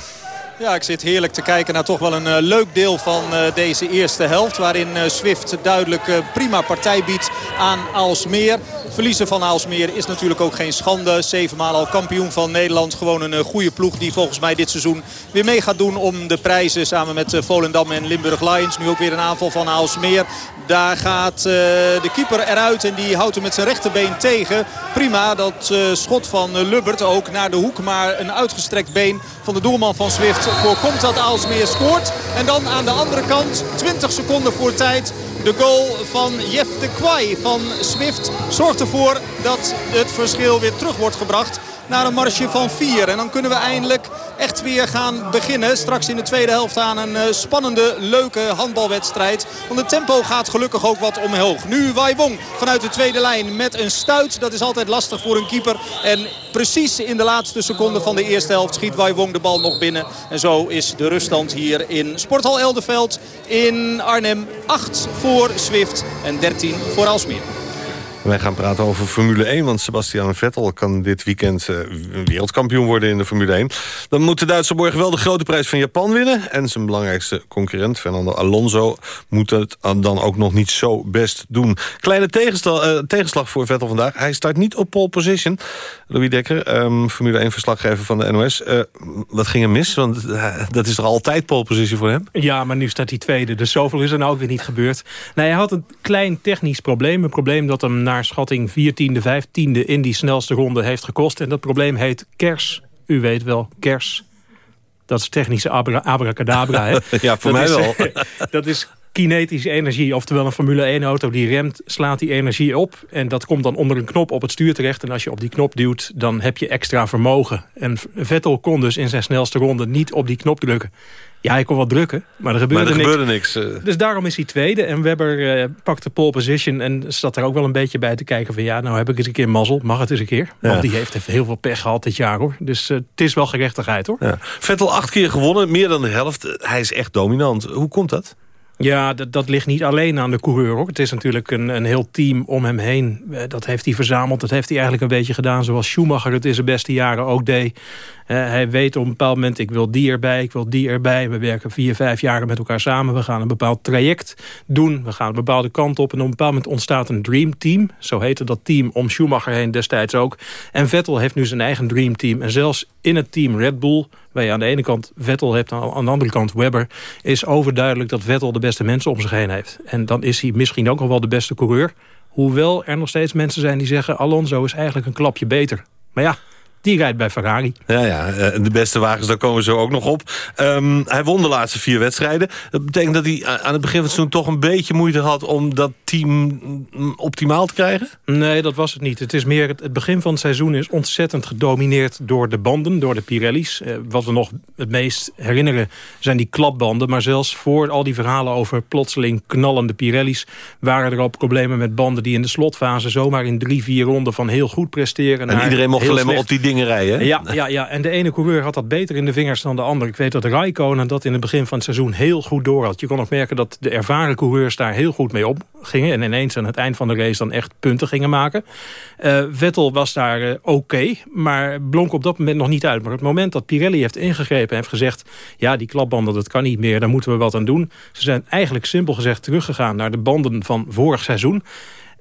Ja, ik zit heerlijk te kijken naar toch wel een uh, leuk deel van deze eerste helft. Waarin uh, Swift duidelijk prima partij biedt aan Aalsmeer. Verliezen van Aalsmeer is natuurlijk ook geen schande. Zevenmaal al kampioen van Nederland. Gewoon een goede ploeg die volgens mij dit seizoen weer mee gaat doen om de prijzen. Samen met Volendam en Limburg Lions. Nu ook weer een aanval van Aalsmeer. Daar gaat uh, de keeper eruit en die houdt hem met zijn rechterbeen tegen. Prima, dat schot van Lubbert ook naar de hoek. Maar een uitgestrekt been van de doelman van Swift voorkomt dat Aalsmeer scoort. En dan aan de andere kant, 20 seconden voor tijd, de goal van Jeff de Kwai van Swift zorgt ervoor dat het verschil weer terug wordt gebracht naar een marge van 4. En dan kunnen we eindelijk echt weer gaan beginnen. Straks in de tweede helft aan een eh, spannende, leuke handbalwedstrijd. Want het tempo gaat gelukkig ook wat omhoog. Nu Wai Wong vanuit de tweede lijn met een stuit. Dat is altijd lastig voor een keeper. En precies in de laatste seconde van de eerste helft schiet Wai Wong de bal nog binnen. En zo is de ruststand hier in Sporthal Elderveld in Arnhem. 8 voor Swift en 13 voor Alsmeer. Wij gaan praten over Formule 1, want Sebastian Vettel kan dit weekend uh, wereldkampioen worden in de Formule 1. Dan moet de Duitse morgen wel de grote prijs van Japan winnen. En zijn belangrijkste concurrent, Fernando Alonso, moet het dan ook nog niet zo best doen. Kleine uh, tegenslag voor Vettel vandaag. Hij start niet op pole position. Louis Dekker, um, Formule 1-verslaggever van de NOS. Uh, wat ging er mis? Want dat is toch altijd pole position voor hem? Ja, maar nu staat hij tweede. Dus zoveel is er nou ook weer niet gebeurd. Nee, hij had een klein technisch probleem. Een probleem dat hem naar naar schatting 14e, 15e in die snelste ronde heeft gekost. En dat probleem heet KERS. U weet wel, KERS. Dat is technische abra abracadabra. Hè? ja, voor mij wel. dat is kinetische energie. Oftewel een Formule 1-auto die remt, slaat die energie op. En dat komt dan onder een knop op het stuur terecht. En als je op die knop duwt, dan heb je extra vermogen. En Vettel kon dus in zijn snelste ronde niet op die knop drukken. Ja, hij kon wel drukken, maar er gebeurde, maar er niks. gebeurde niks. Uh... Dus daarom is hij tweede. En Webber uh, pakte pole position en zat er ook wel een beetje bij te kijken van... ja, nou heb ik eens een keer mazzel, mag het eens een keer. Want die heeft heel veel pech gehad dit jaar, hoor. Dus uh, het is wel gerechtigheid, hoor. Ja. Vettel acht keer gewonnen, meer dan de helft. Hij is echt dominant. Hoe komt dat? Ja, dat, dat ligt niet alleen aan de coureur. Hoor. Het is natuurlijk een, een heel team om hem heen. Dat heeft hij verzameld. Dat heeft hij eigenlijk een beetje gedaan zoals Schumacher het in zijn beste jaren ook deed. Uh, hij weet op een bepaald moment, ik wil die erbij, ik wil die erbij. We werken vier, vijf jaren met elkaar samen. We gaan een bepaald traject doen. We gaan een bepaalde kant op. En op een bepaald moment ontstaat een dream team. Zo heette dat team om Schumacher heen destijds ook. En Vettel heeft nu zijn eigen dream team. En zelfs in het team Red Bull, waar je aan de ene kant Vettel hebt... en aan de andere kant Webber, is overduidelijk dat Vettel de beste mensen om zich heen heeft. En dan is hij misschien ook nog wel de beste coureur. Hoewel er nog steeds mensen zijn die zeggen... Alonso is eigenlijk een klapje beter. Maar ja, die rijdt bij Ferrari. Ja, ja, eh, de beste wagens, daar komen we zo ook nog op. Um, hij won de laatste vier wedstrijden. Dat betekent dat hij aan het begin van het seizoen toch een beetje moeite had... om dat team optimaal te krijgen? Nee, dat was het niet. Het is meer het, begin van het seizoen is ontzettend gedomineerd door de banden, door de Pirelli's. Eh, wat we nog het meest herinneren zijn die klapbanden. Maar zelfs voor al die verhalen over plotseling knallende Pirelli's... waren er al problemen met banden die in de slotfase zomaar in drie, vier ronden van heel goed presteren. En iedereen mocht alleen maar op die dingen rijden. Ja, ja, ja, en de ene coureur had dat beter in de vingers dan de ander. Ik weet dat Raikkonen dat in het begin van het seizoen heel goed door had. Je kon ook merken dat de ervaren coureurs daar heel goed mee opgingen. En ineens aan het eind van de race dan echt punten gingen maken. Uh, Vettel was daar uh, oké, maar blonk op dat moment nog niet uit. Maar het moment dat Pirelli heeft ingegrepen en heeft gezegd... ja, die klapbanden, dat kan niet meer, daar moeten we wat aan doen. Ze zijn eigenlijk simpel gezegd teruggegaan naar de banden van vorig seizoen.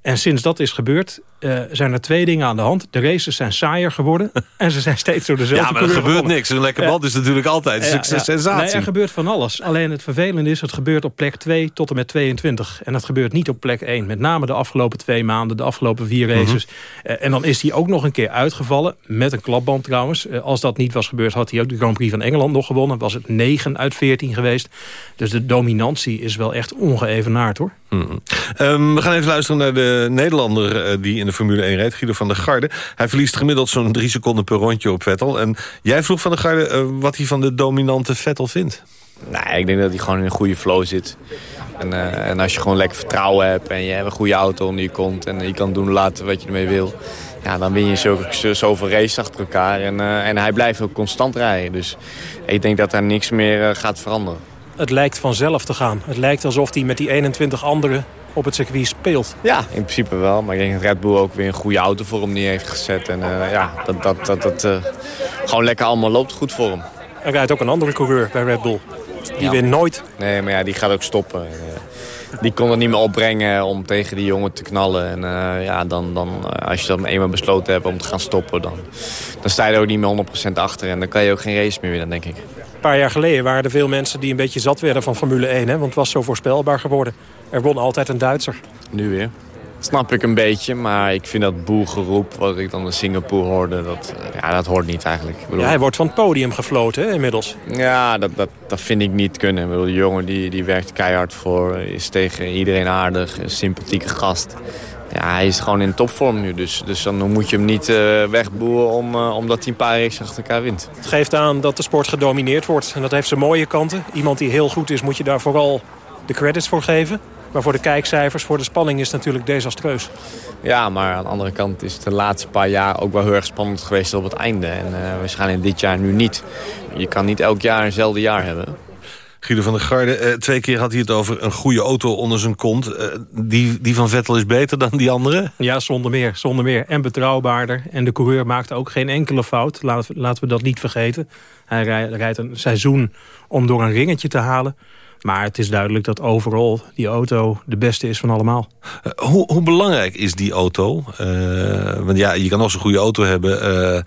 En sinds dat is gebeurd, uh, zijn er twee dingen aan de hand. De races zijn saaier geworden. en ze zijn steeds door dezelfde Ja, maar er gebeurt niks. Een lekker band is natuurlijk altijd een ja, sensatie. Nee, er gebeurt van alles. Alleen het vervelende is, het gebeurt op plek 2 tot en met 22. En het gebeurt niet op plek 1. Met name de afgelopen twee maanden, de afgelopen vier mhm. races. uh, en dan is hij ook nog een keer uitgevallen. Met een klapband trouwens. Uh, als dat niet was gebeurd, had hij ook de Grand Prix van Engeland nog gewonnen. Was het 9 uit 14 geweest. Dus de dominantie is wel echt ongeëvenaard hoor. -hmm. um, we gaan even luisteren naar de Nederlander die in de Formule 1 rijdt, Guido van der Garde. Hij verliest gemiddeld zo'n drie seconden per rondje op Vettel. En jij vroeg van der Garde uh, wat hij van de dominante Vettel vindt. Nee, ik denk dat hij gewoon in een goede flow zit. En, uh, en, als je gewoon lekker vertrouwen hebt en je hebt een goede auto onder je kont... en je kan doen laten wat je ermee wil... Ja, dan win je zulke, zoveel races achter elkaar. En, en hij blijft ook constant rijden. Dus ik denk dat daar niks meer gaat veranderen. Het lijkt vanzelf te gaan. Het lijkt alsof hij met die 21 anderen op het circuit speelt. Ja, in principe wel. Maar ik denk dat Red Bull ook weer een goede auto voor hem neer heeft gezet. En uh, ja, dat dat, dat, dat uh, gewoon lekker allemaal loopt goed voor hem. Er rijdt ook een andere coureur bij Red Bull. Die ja. wint nooit. Nee, maar ja, die gaat ook stoppen. Uh, die kon het niet meer opbrengen om tegen die jongen te knallen. En ja, dan, dan, als je dan eenmaal besloten hebt om te gaan stoppen... dan, dan sta je er ook niet meer 100% achter. En dan kan je ook geen race meer winnen, denk ik. Een paar jaar geleden waren er veel mensen die een beetje zat werden van Formule 1. Hè? Want het was zo voorspelbaar geworden. Er won altijd een Duitser. Nu weer. Snap ik een beetje, maar ik vind dat boelgeroep wat ik dan in Singapore hoorde, dat, ja, dat hoort niet eigenlijk. Ik bedoel, ja, hij wordt van het podium gefloten hè, inmiddels. Ja, dat, dat, dat vind ik niet kunnen. Ik bedoel, de jongen die, die werkt keihard voor, is tegen iedereen aardig, een sympathieke gast. Ja, hij is gewoon in topvorm nu. Dus, dus dan moet je hem niet uh, wegboeren om, uh, omdat hij een paar races achter elkaar wint. Het geeft aan dat de sport gedomineerd wordt. En dat heeft zijn mooie kanten. Iemand die heel goed is, moet je daar vooral de credits voor geven. Maar voor de kijkcijfers, voor de spanning is het natuurlijk desastreus. Ja, maar aan de andere kant is het de laatste paar jaar ook wel heel erg spannend geweest op het einde. En uh, waarschijnlijk dit jaar nu niet. Je kan niet elk jaar eenzelfde jaar hebben. Guido van der Garde, uh, twee keer had hij het over een goede auto onder zijn kont. Uh, die, die van Vettel is beter dan die andere? Ja, zonder meer, zonder meer. En betrouwbaarder. En de coureur maakte ook geen enkele fout. Laten, laten we dat niet vergeten. Hij rijdt een seizoen om door een ringetje te halen. Maar het is duidelijk dat overal die auto de beste is van allemaal. Uh, hoe, hoe, belangrijk is die auto? Uh, want ja, je kan nog zo'n goede auto hebben.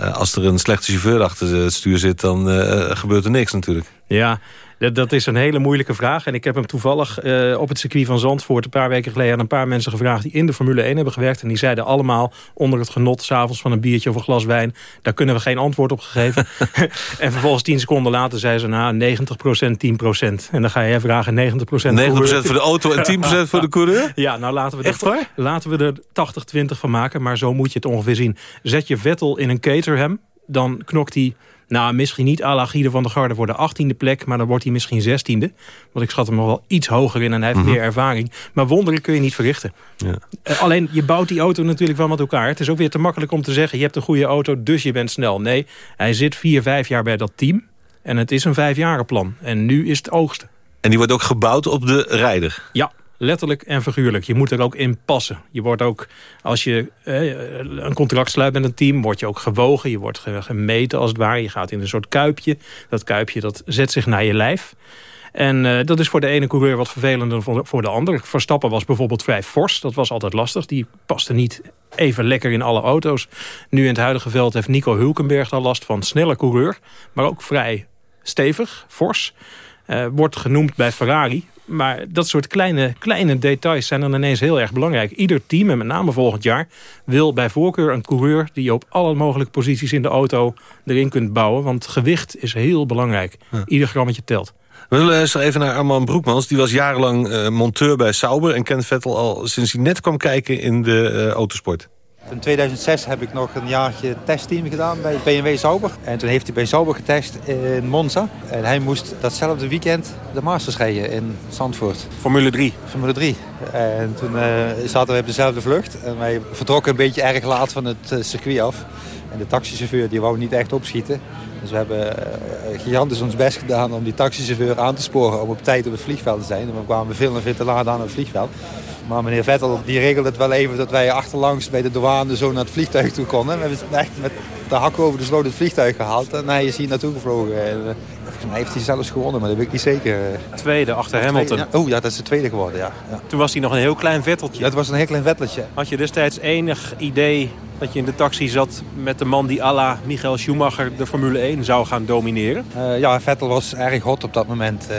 Uh, als er een slechte chauffeur achter het stuur zit, dan gebeurt er niks natuurlijk. Ja, dat, dat is een hele moeilijke vraag. En ik heb hem toevallig uh, op het circuit van Zandvoort... een paar weken geleden aan een paar mensen gevraagd... die in de Formule 1 hebben gewerkt. En die zeiden allemaal onder het genot... s'avonds van een biertje of een glas wijn... daar kunnen we geen antwoord op gegeven. en vervolgens tien seconden later zeiden ze... nou, 90% 10% En dan ga je vragen, 90 90% voor de auto en 10% voor de coureur? Ja, nou laten we, Echt waar? laten we er 80-20 van maken. Maar zo moet je het ongeveer zien. Zet je Vettel in een Caterham... dan knokt hij nou, misschien niet à la Guido van der Garde voor de 18e plek... maar dan wordt hij misschien 16e. Want ik schat hem nog wel iets hoger in en hij heeft Mhm. meer ervaring. Maar wonderen kun je niet verrichten. Ja. Uh, alleen, je bouwt die auto natuurlijk wel met elkaar. Het is ook weer te makkelijk om te zeggen... je hebt een goede auto, dus je bent snel. Nee, hij zit vier, vijf jaar bij dat team. En het is een vijfjarenplan. En nu is het oogsten. En die wordt ook gebouwd op de rijder? Ja, letterlijk en figuurlijk. Je moet er ook in passen. Je wordt ook, als je eh, een contract sluit met een team... word je ook gewogen, je wordt gemeten als het ware. Je gaat in een soort kuipje. Dat kuipje dat zet zich naar je lijf. En uh, dat is voor de ene coureur wat vervelender dan voor de andere. Verstappen was bijvoorbeeld vrij fors. Dat was altijd lastig. Die paste niet even lekker in alle auto's. Nu in het huidige veld heeft Nico Hulkenberg al last van snelle coureur. Maar ook vrij stevig, fors. Uh, wordt genoemd bij Ferrari. Maar dat soort kleine, kleine details zijn dan ineens heel erg belangrijk. Ieder team, en met name volgend jaar... wil bij voorkeur een coureur die je op alle mogelijke posities in de auto erin kunt bouwen. Want gewicht is heel belangrijk. Ieder grammetje telt. We zullen eens even naar Armand Broekmans. Die was jarenlang uh, monteur bij Sauber... en kent Vettel al sinds hij net kwam kijken in de uh, autosport. In 2006 heb ik nog een jaartje testteam gedaan bij BMW Sauber. En toen heeft hij bij Sauber getest in Monza. En hij moest datzelfde weekend de Masters rijden in Zandvoort. Formule 3. Formule 3. En toen uh, zaten we op dezelfde vlucht. En wij vertrokken een beetje erg laat van het uh, circuit af. En de taxichauffeur die wou niet echt opschieten. Dus we hebben uh, gigantisch ons best gedaan om die taxichauffeur aan te sporen... om op tijd op het vliegveld te zijn. En we kwamen veel en veel te laat aan het vliegveld. Maar meneer Vettel die regelde het wel even dat wij achterlangs bij de douane zo naar het vliegtuig toe konden. We hebben echt met de hak over de sloot het vliegtuig gehaald en hij is hier naartoe gevlogen. En, uh, volgens mij heeft hij zelfs gewonnen, maar dat weet ik niet zeker. Tweede achter Hamilton. Tweede, ja. Oh ja, dat is de tweede geworden, ja. ja. Toen was hij nog een heel klein Vetteltje. Dat was een heel klein Vetteltje. Had je destijds enig idee dat je in de taxi zat met de man die à la Michael Schumacher de Formule 1 zou gaan domineren? Uh, ja, Vettel was erg hot op dat moment. Uh,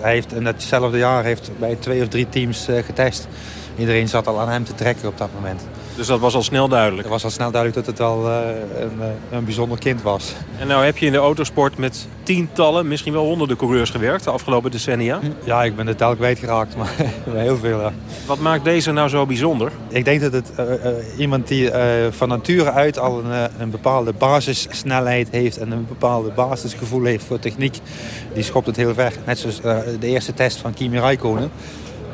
hij heeft in hetzelfde jaar heeft bij twee of drie teams uh, getest. Iedereen zat al aan hem te trekken op dat moment. Dus dat was al snel duidelijk? Het was al snel duidelijk dat het wel uh, een, een, bijzonder kind was. En nou heb je in de autosport met tientallen, misschien wel honderden coureurs gewerkt de afgelopen decennia? Ja, ik ben de tel kwijtgeraakt, maar heel veel. Ja. Wat maakt deze nou zo bijzonder? Ik denk dat het uh, uh, iemand die van nature uit al een, een bepaalde basissnelheid heeft... en een bepaalde basisgevoel heeft voor techniek, die schopt het heel ver. Net zoals de eerste test van Kimi Räikkönen.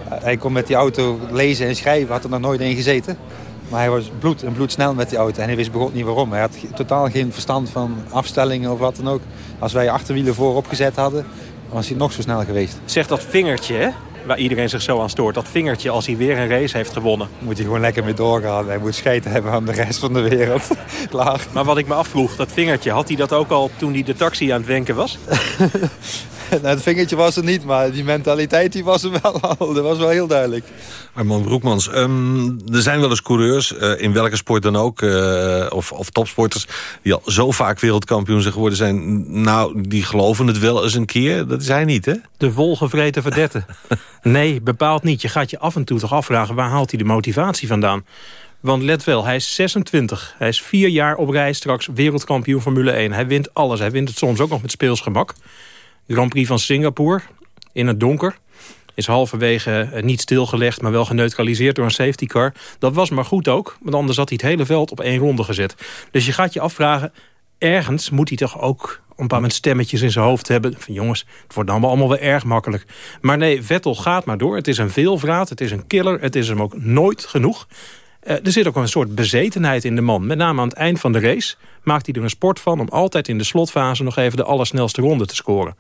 hij kon met die auto lezen en schrijven, had er nog nooit in gezeten. Maar hij was bloed en bloedsnel met die auto. En hij wist begon niet waarom. Hij had totaal geen verstand van afstellingen of wat dan ook. Als wij achterwielen voorop gezet hadden, was hij nog zo snel geweest. Zeg dat vingertje, hè? waar iedereen zich zo aan stoort. Dat vingertje als hij weer een race heeft gewonnen. Moet hij gewoon lekker mee doorgaan. Hij moet scheten hebben aan de rest van de wereld. Klaar. Maar wat ik me afvroeg, dat vingertje, had hij dat ook al toen hij de taxi aan het wenken was? nou, het vingertje was er niet, maar die mentaliteit die was er wel al. Dat was wel heel duidelijk. Armand Broekmans, um, er zijn wel eens coureurs, uh, in welke sport dan ook... Uh, of, of topsporters, die al zo vaak wereldkampioen zijn geworden zijn... nou, die geloven het wel eens een keer. Dat is hij niet, hè? De volgevreten verdette. nee, bepaald niet. Je gaat je af en toe toch afvragen... waar haalt hij de motivatie vandaan? Want let wel, hij is 26. Hij is vier jaar op rij straks wereldkampioen Formule 1. Hij wint alles. Hij wint het soms ook nog met speels gemak. Grand Prix van Singapore in het donker. Is halverwege eh, niet stilgelegd, maar wel geneutraliseerd door een safety car. Dat was maar goed ook, want anders had hij het hele veld op één ronde gezet. Dus je gaat je afvragen, ergens moet hij toch ook een paar met stemmetjes in zijn hoofd hebben. Van jongens, het wordt allemaal, allemaal wel erg makkelijk. Maar nee, Vettel gaat maar door. Het is een veelvraat, het is een killer. Het is hem ook nooit genoeg. Uh, er zit ook een soort bezetenheid in de man. Met name aan het eind van de race maakt hij er een sport van... om altijd in de slotfase nog even de allersnelste ronde te scoren.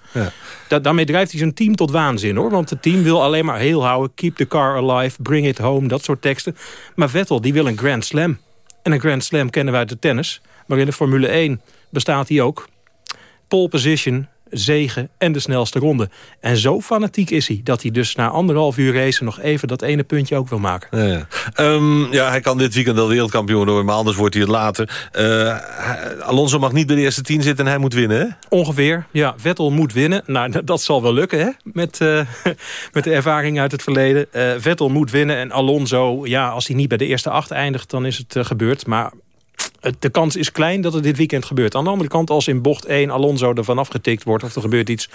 Ja. daarmee drijft hij zijn team tot waanzin, hoor. Want het team wil alleen maar heel houden. Keep the car alive, bring it home, dat soort teksten. Maar Vettel, die wil een Grand Slam. En een Grand Slam kennen wij uit de tennis. Maar in de Formule 1 bestaat hij ook. Pole position, zegen en de snelste ronde. En zo fanatiek is hij dat hij dus na anderhalf uur race... nog even dat ene puntje ook wil maken. Ja, ja. Um, ja hij kan dit weekend wel wereldkampioen worden... maar anders wordt hij het later. Uh, Alonso mag niet bij de eerste tien zitten en hij moet winnen, hè? Ongeveer, ja. Vettel moet winnen. Nou, dat zal wel lukken, hè? Met, uh, met de ervaring uit het verleden. Uh, Vettel moet winnen en Alonso... ja, als hij niet bij de eerste acht eindigt, dan is het gebeurd. Maar de kans is klein dat het dit weekend gebeurt. Aan de andere kant, als in bocht 1 Alonso ervan afgetikt wordt... of er gebeurt iets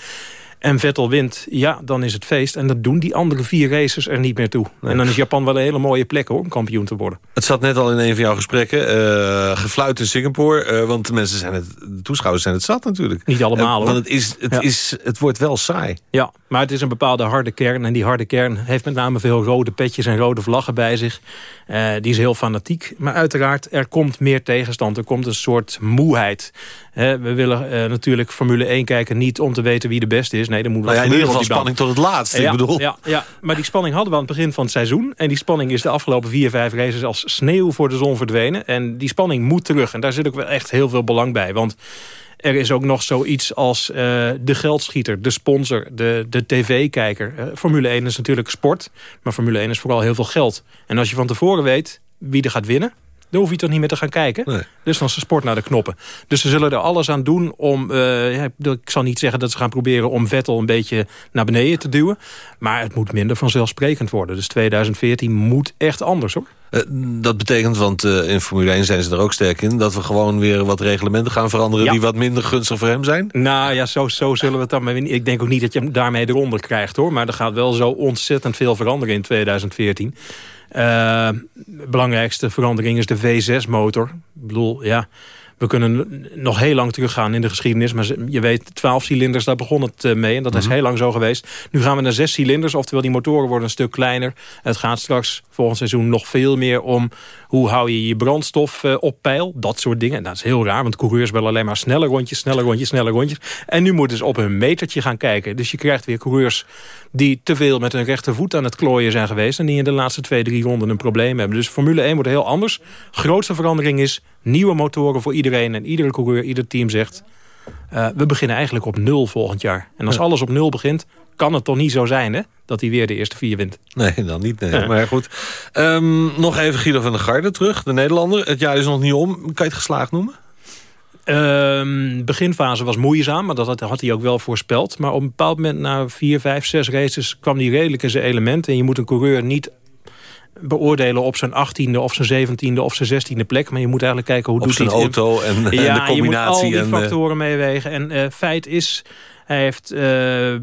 en Vettel wint, ja, dan is het feest. En dat doen die andere vier racers er niet meer toe. En dan is Japan wel een hele mooie plek hoor, om kampioen te worden. Het zat net al in een van jouw gesprekken. Uh, gefluit in Singapore. Uh, want de, mensen zijn het, de toeschouwers zijn het zat natuurlijk. Niet allemaal uh, hoor. Want het, is, het, is, het wordt wel saai. Ja, maar het is een bepaalde harde kern. En die harde kern heeft met name veel rode petjes en rode vlaggen bij zich. die is heel fanatiek. Maar uiteraard, er komt meer tegenstand. Er komt een soort moeheid. we willen natuurlijk Formule 1 kijken niet om te weten wie de beste is. Nee, er moet nou ja, in ieder geval spanning tot het laatste. Ja, ik bedoel. Ja, ja, maar die spanning hadden we aan het begin van het seizoen. En die spanning is de afgelopen vier, vijf races als sneeuw voor de zon verdwenen. En die spanning moet terug. En daar zit ook wel echt heel veel belang bij. Want er is ook nog zoiets als uh, de geldschieter, de sponsor, de, de tv-kijker. Uh, Formule 1 is natuurlijk sport, maar Formule 1 is vooral heel veel geld. En als je van tevoren weet wie er gaat winnen... Dan hoef je toch niet meer te gaan kijken. Nee. Dus dan is de sport naar de knoppen. Dus ze zullen er alles aan doen om... Uh, ik zal niet zeggen dat ze gaan proberen om Vettel een beetje naar beneden te duwen. Maar het moet minder vanzelfsprekend worden. Dus 2014 moet echt anders hoor. Uh, dat betekent, want uh, in Formule 1 zijn ze er ook sterk in... dat we gewoon weer wat reglementen gaan veranderen... Ja. die wat minder gunstig voor hem zijn? Nou ja, zo, zo zullen we het dan... Maar ik denk ook niet dat je hem daarmee eronder krijgt hoor. Maar er gaat wel zo ontzettend veel veranderen in 2014. Uh, belangrijkste verandering is de V6-motor. Ik bedoel, ja, we kunnen nog heel lang teruggaan in de geschiedenis. Maar je weet, 12 cilinders, daar begon het eh, mee. En dat is mhm. heel lang zo geweest. Nu gaan we naar 6 cilinders, oftewel die motoren worden een stuk kleiner. Het gaat straks volgend seizoen nog veel meer om... hoe hou je je brandstof uh, op peil, dat soort dingen. En dat is heel raar, want coureurs willen alleen maar snelle rondjes... snelle rondjes, snelle rondjes. En nu moeten ze op hun metertje gaan kijken. Dus je krijgt weer coureurs die te veel met hun rechtervoet aan het klooien zijn geweest... en die in de laatste twee, drie ronden een probleem hebben. Dus Formule 1 wordt heel anders. Grootste verandering is nieuwe motoren voor iedereen. En iedere coureur, ieder team zegt... Uh, we beginnen eigenlijk op nul volgend jaar. En als alles op nul begint, kan het toch niet zo zijn... Hè, dat hij weer de eerste vier wint. Nee, dan niet. Nee. Ja. Maar goed. Um, nog even Guido van der Garde terug, de Nederlander. Het jaar is nog niet om. Kan je het geslaagd noemen? Um, beginfase was moeizaam, maar dat had, had, hij ook wel voorspeld. Maar op een bepaald moment, na vier, vijf, zes races... kwam hij redelijk in zijn element. En je moet een coureur niet beoordelen op zijn achttiende of zijn zeventiende of zijn zestiende plek. Maar je moet eigenlijk kijken hoe op doet zijn hij het. auto en, ja, en de combinatie. je moet al die en, factoren meewegen. En uh, feit is, hij heeft uh,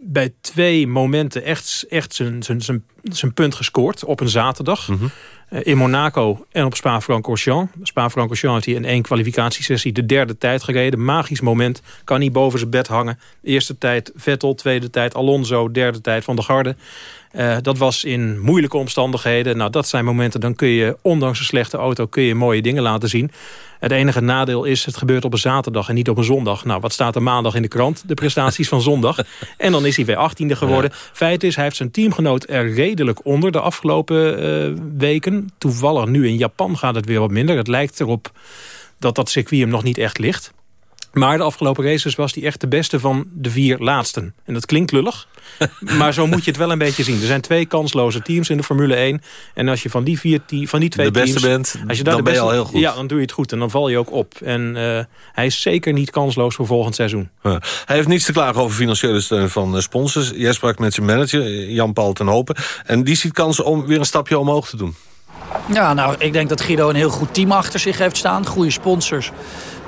bij twee momenten echt, echt zijn, zijn, zijn, zijn punt gescoord op een zaterdag. Mhm. Uh, in Monaco en op Spa-Francorchamps. Spa-Francorchamps heeft hij in één kwalificatiesessie de derde tijd gereden. Magisch moment, kan niet boven zijn bed hangen. Eerste tijd Vettel, tweede tijd Alonso, derde tijd Van der Garde. Uh, dat was in moeilijke omstandigheden. Nou, dat zijn momenten, dan kun je, ondanks een slechte auto... kun je mooie dingen laten zien. Het enige nadeel is, het gebeurt op een zaterdag en niet op een zondag. Nou, wat staat er maandag in de krant? De prestaties van zondag. En dan is hij weer achttiende geworden. Feit is, hij heeft zijn teamgenoot er redelijk onder de afgelopen uh, weken. Toevallig nu in Japan gaat het weer wat minder. Het lijkt erop dat dat circuit hem nog niet echt ligt. Maar de afgelopen races was hij echt de beste van de vier laatsten. En dat klinkt lullig, maar zo moet je het wel een beetje zien. Er zijn twee kansloze teams in de Formule 1. En als je van die, vier, van die twee de beste teams... bent, als je dan de ben beste, je al heel goed. Ja, dan doe je het goed en dan val je ook op. En uh, hij is zeker niet kansloos voor volgend seizoen. Ja. Hij heeft niets te klagen over financiële steun van sponsors. Jij sprak met zijn manager, Jan-Paul ten Hopen. En die ziet kansen om weer een stapje omhoog te doen. Ja, nou, ik denk dat Guido een heel goed team achter zich heeft staan. Goede sponsors.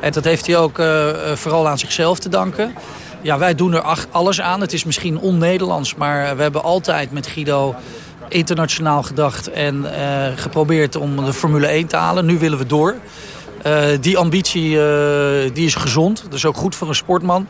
En dat heeft hij ook uh, vooral aan zichzelf te danken. Ja, wij doen er alles aan. Het is misschien on-Nederlands, maar we hebben altijd met Guido internationaal gedacht en eh, geprobeerd om de Formule 1 te halen. Nu willen we door. Eh, die ambitie eh, die is gezond, dat is ook goed voor een sportman.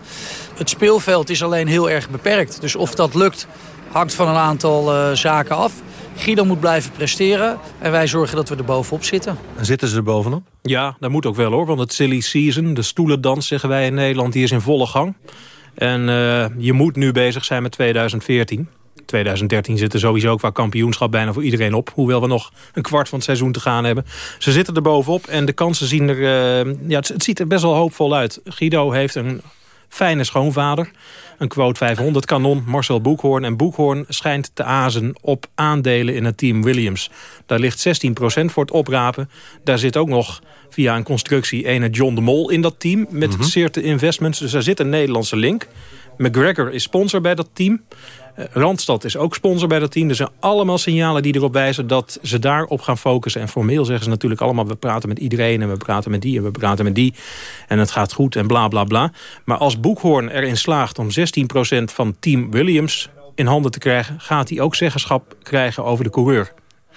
Het speelveld is alleen heel erg beperkt. Dus of dat lukt, hangt van een aantal eh, zaken af. Guido moet blijven presteren en wij zorgen dat we er bovenop zitten. En zitten ze er bovenop? Ja, dat moet ook wel hoor. Want het silly season, de stoelendans zeggen wij in Nederland, die is in volle gang. En eh, je moet nu bezig zijn met 2014. 2013 zit er sowieso qua kampioenschap bijna voor iedereen op. Hoewel we nog een kwart van het seizoen te gaan hebben. Ze zitten er bovenop en de kansen zien er... eh, ja, het, het ziet er best wel hoopvol uit. Guido heeft een fijne schoonvader. Een quote 500 kanon, Marcel Boekhoorn. En Boekhoorn schijnt te azen op aandelen in het team Williams. Daar ligt 16% voor het oprapen. Daar zit ook nog via een constructie ene John de Mol in dat team. Met. Seerte Investments. Dus daar zit een Nederlandse link. McGregor is sponsor bij dat team. Randstad is ook sponsor bij dat team. Er zijn allemaal signalen die erop wijzen dat ze daarop gaan focussen. En formeel zeggen ze natuurlijk allemaal... we praten met iedereen en we praten met die en we praten met die. En het gaat goed en bla bla bla. Maar als Boekhoorn erin slaagt om 16% van team Williams in handen te krijgen... gaat hij ook zeggenschap krijgen over de coureur.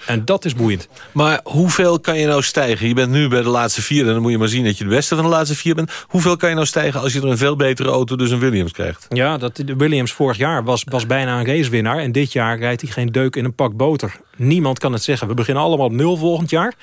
En dat is boeiend. Maar hoeveel kan je nou stijgen? Je bent nu bij de laatste vier en dan moet je maar zien dat je de beste van de laatste vier bent. Hoeveel kan je nou stijgen als je er een veel betere auto, dus een Williams, krijgt? Ja, dat, de Williams vorig jaar was, was bijna een racewinnaar. En dit jaar rijdt hij geen deuk in een pak boter. Niemand kan het zeggen. We beginnen allemaal op nul volgend jaar.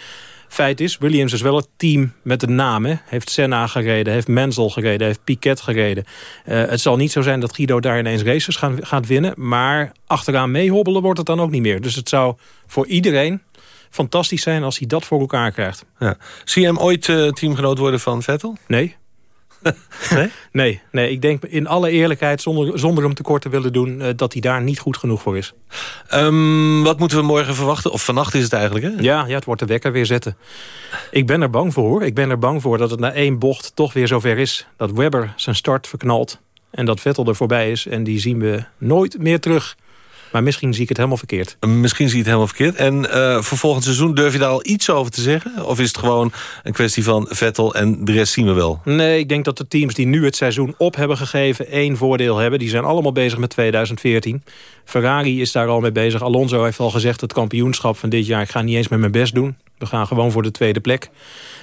Feit is, Williams is wel het team met de naam. Hè. Heeft Senna gereden, heeft Menzel gereden, heeft Piquet gereden. Eh, het zal niet zo zijn dat Guido daar ineens races gaan, gaat winnen. Maar achteraan meehobbelen wordt het dan ook niet meer. Dus het zou voor iedereen fantastisch zijn als hij dat voor elkaar krijgt. Ja. Zie je hem ooit eh, teamgenoot worden van Vettel? Nee. nee? Nee, nee, ik denk in alle eerlijkheid, zonder, zonder hem tekort te willen doen... eh, dat hij daar niet goed genoeg voor is. Ehm, wat moeten we morgen verwachten? Of vannacht is het eigenlijk, hè? Ja, ja, het wordt de wekker weer zetten. Ik ben er bang voor, hoor. Ik ben er bang voor dat het na één bocht toch weer zover is. Dat Webber zijn start verknalt en dat Vettel er voorbij is. En die zien we nooit meer terug. Maar misschien zie ik het helemaal verkeerd. Misschien zie je het helemaal verkeerd. En eh, voor volgend seizoen durf je daar al iets over te zeggen? Of is het gewoon een kwestie van Vettel en de rest zien we wel? Nee, ik denk dat de teams die nu het seizoen op hebben gegeven... één voordeel hebben. Die zijn allemaal bezig met 2014. Ferrari is daar al mee bezig. Alonso heeft al gezegd het kampioenschap van dit jaar... ik ga niet eens met mijn best doen. We gaan gewoon voor de tweede plek.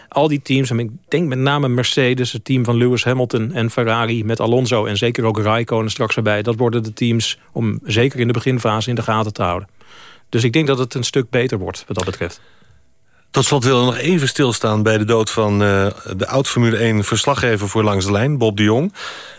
Al die teams, en ik denk met name Mercedes... het team van Lewis Hamilton en Ferrari met Alonso... en zeker ook Raikkonen straks erbij... dat worden de teams om zeker in de beginfase in de gaten te houden. Dus ik denk dat het een stuk beter wordt wat dat betreft. Tot slot willen we nog even stilstaan bij de dood van uh, de oud-Formule 1 verslaggever voor Langs de Lijn, Bob de Jong.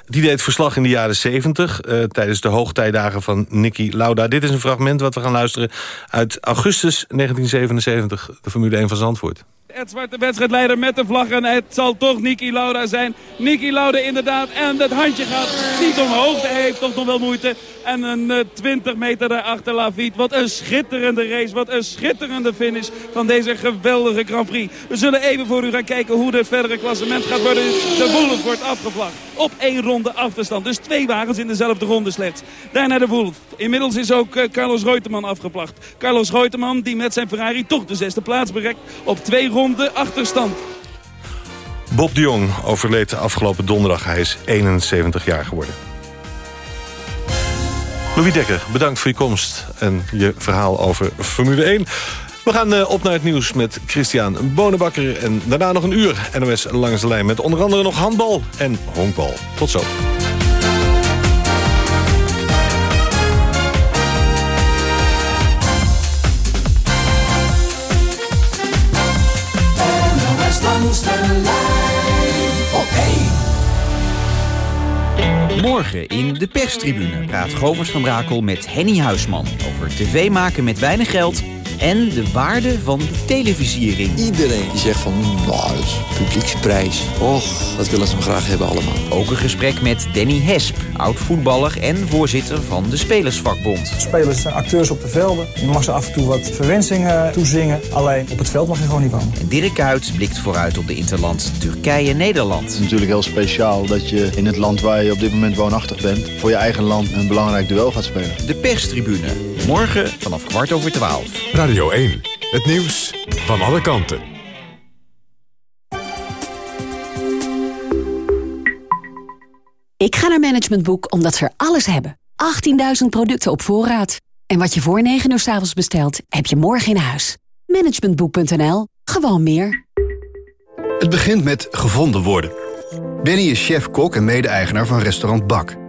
Die deed verslag in de jaren 70 uh, tijdens de hoogtijdagen van Nicky Lauda. Dit is een fragment wat we gaan luisteren uit augustus 1977, de Formule 1 van Zandvoort. Ed Zwart, de wedstrijdleider met de vlag. En het zal toch Niki Lauda zijn. Niki Lauda inderdaad. En dat handje gaat niet omhoog. Hij heeft toch nog wel moeite. En een uh, 20 meter daarachter Lafitte. Wat een schitterende race. Wat een schitterende finish van deze geweldige Grand Prix. We zullen even voor u gaan kijken hoe het verdere klassement gaat worden. De Wolf wordt afgevlagd. Op één ronde achterstand. Dus twee wagens in dezelfde ronde slechts. Daarna de Wolf. Inmiddels is ook uh, Carlos Reutemann afgevlagd. Carlos Reutemann die met zijn Ferrari toch de zesde plaats bereikt. Op twee ronde achterstand. Bob de Jong overleed afgelopen donderdag. Hij is 71 jaar geworden. Louis Dekker, bedankt voor je komst en je verhaal over Formule 1. We gaan uh, op naar het nieuws met Christian Bonenbakker. En daarna nog een uur NOS langs de lijn met onder andere nog handbal en honkbal. Tot zo. Morgen in de perstribune praat Govert van Brakel met Henny Huisman over tv maken met weinig geld en de waarde van de televisiering. Iedereen die zegt van, nou, het is publieksprijs. Och, dat willen ze hem graag hebben allemaal. Ook een gesprek met Danny Hesp, oud-voetballer en voorzitter van de Spelersvakbond. Spelers zijn acteurs op de velden. Je mag ze af en toe wat verwensingen toezingen. Alleen op het veld mag je gewoon niet wonen. En Dirk Kuyt blikt vooruit op de interland Turkije-Nederland. Het is natuurlijk heel speciaal dat je in het land waar je op dit moment woonachtig bent... voor je eigen land een belangrijk duel gaat spelen. De perstribune. Morgen vanaf kwart over twaalf. Radio 1. Het nieuws van alle kanten. Ik ga naar Management Boek omdat ze er alles hebben. 18.000 producten op voorraad. En wat je voor 9 uur s avonds bestelt, heb je morgen in huis. Managementboek.nl. Gewoon meer. Het begint met gevonden worden. Benny is chef-kok en mede-eigenaar van restaurant Bak.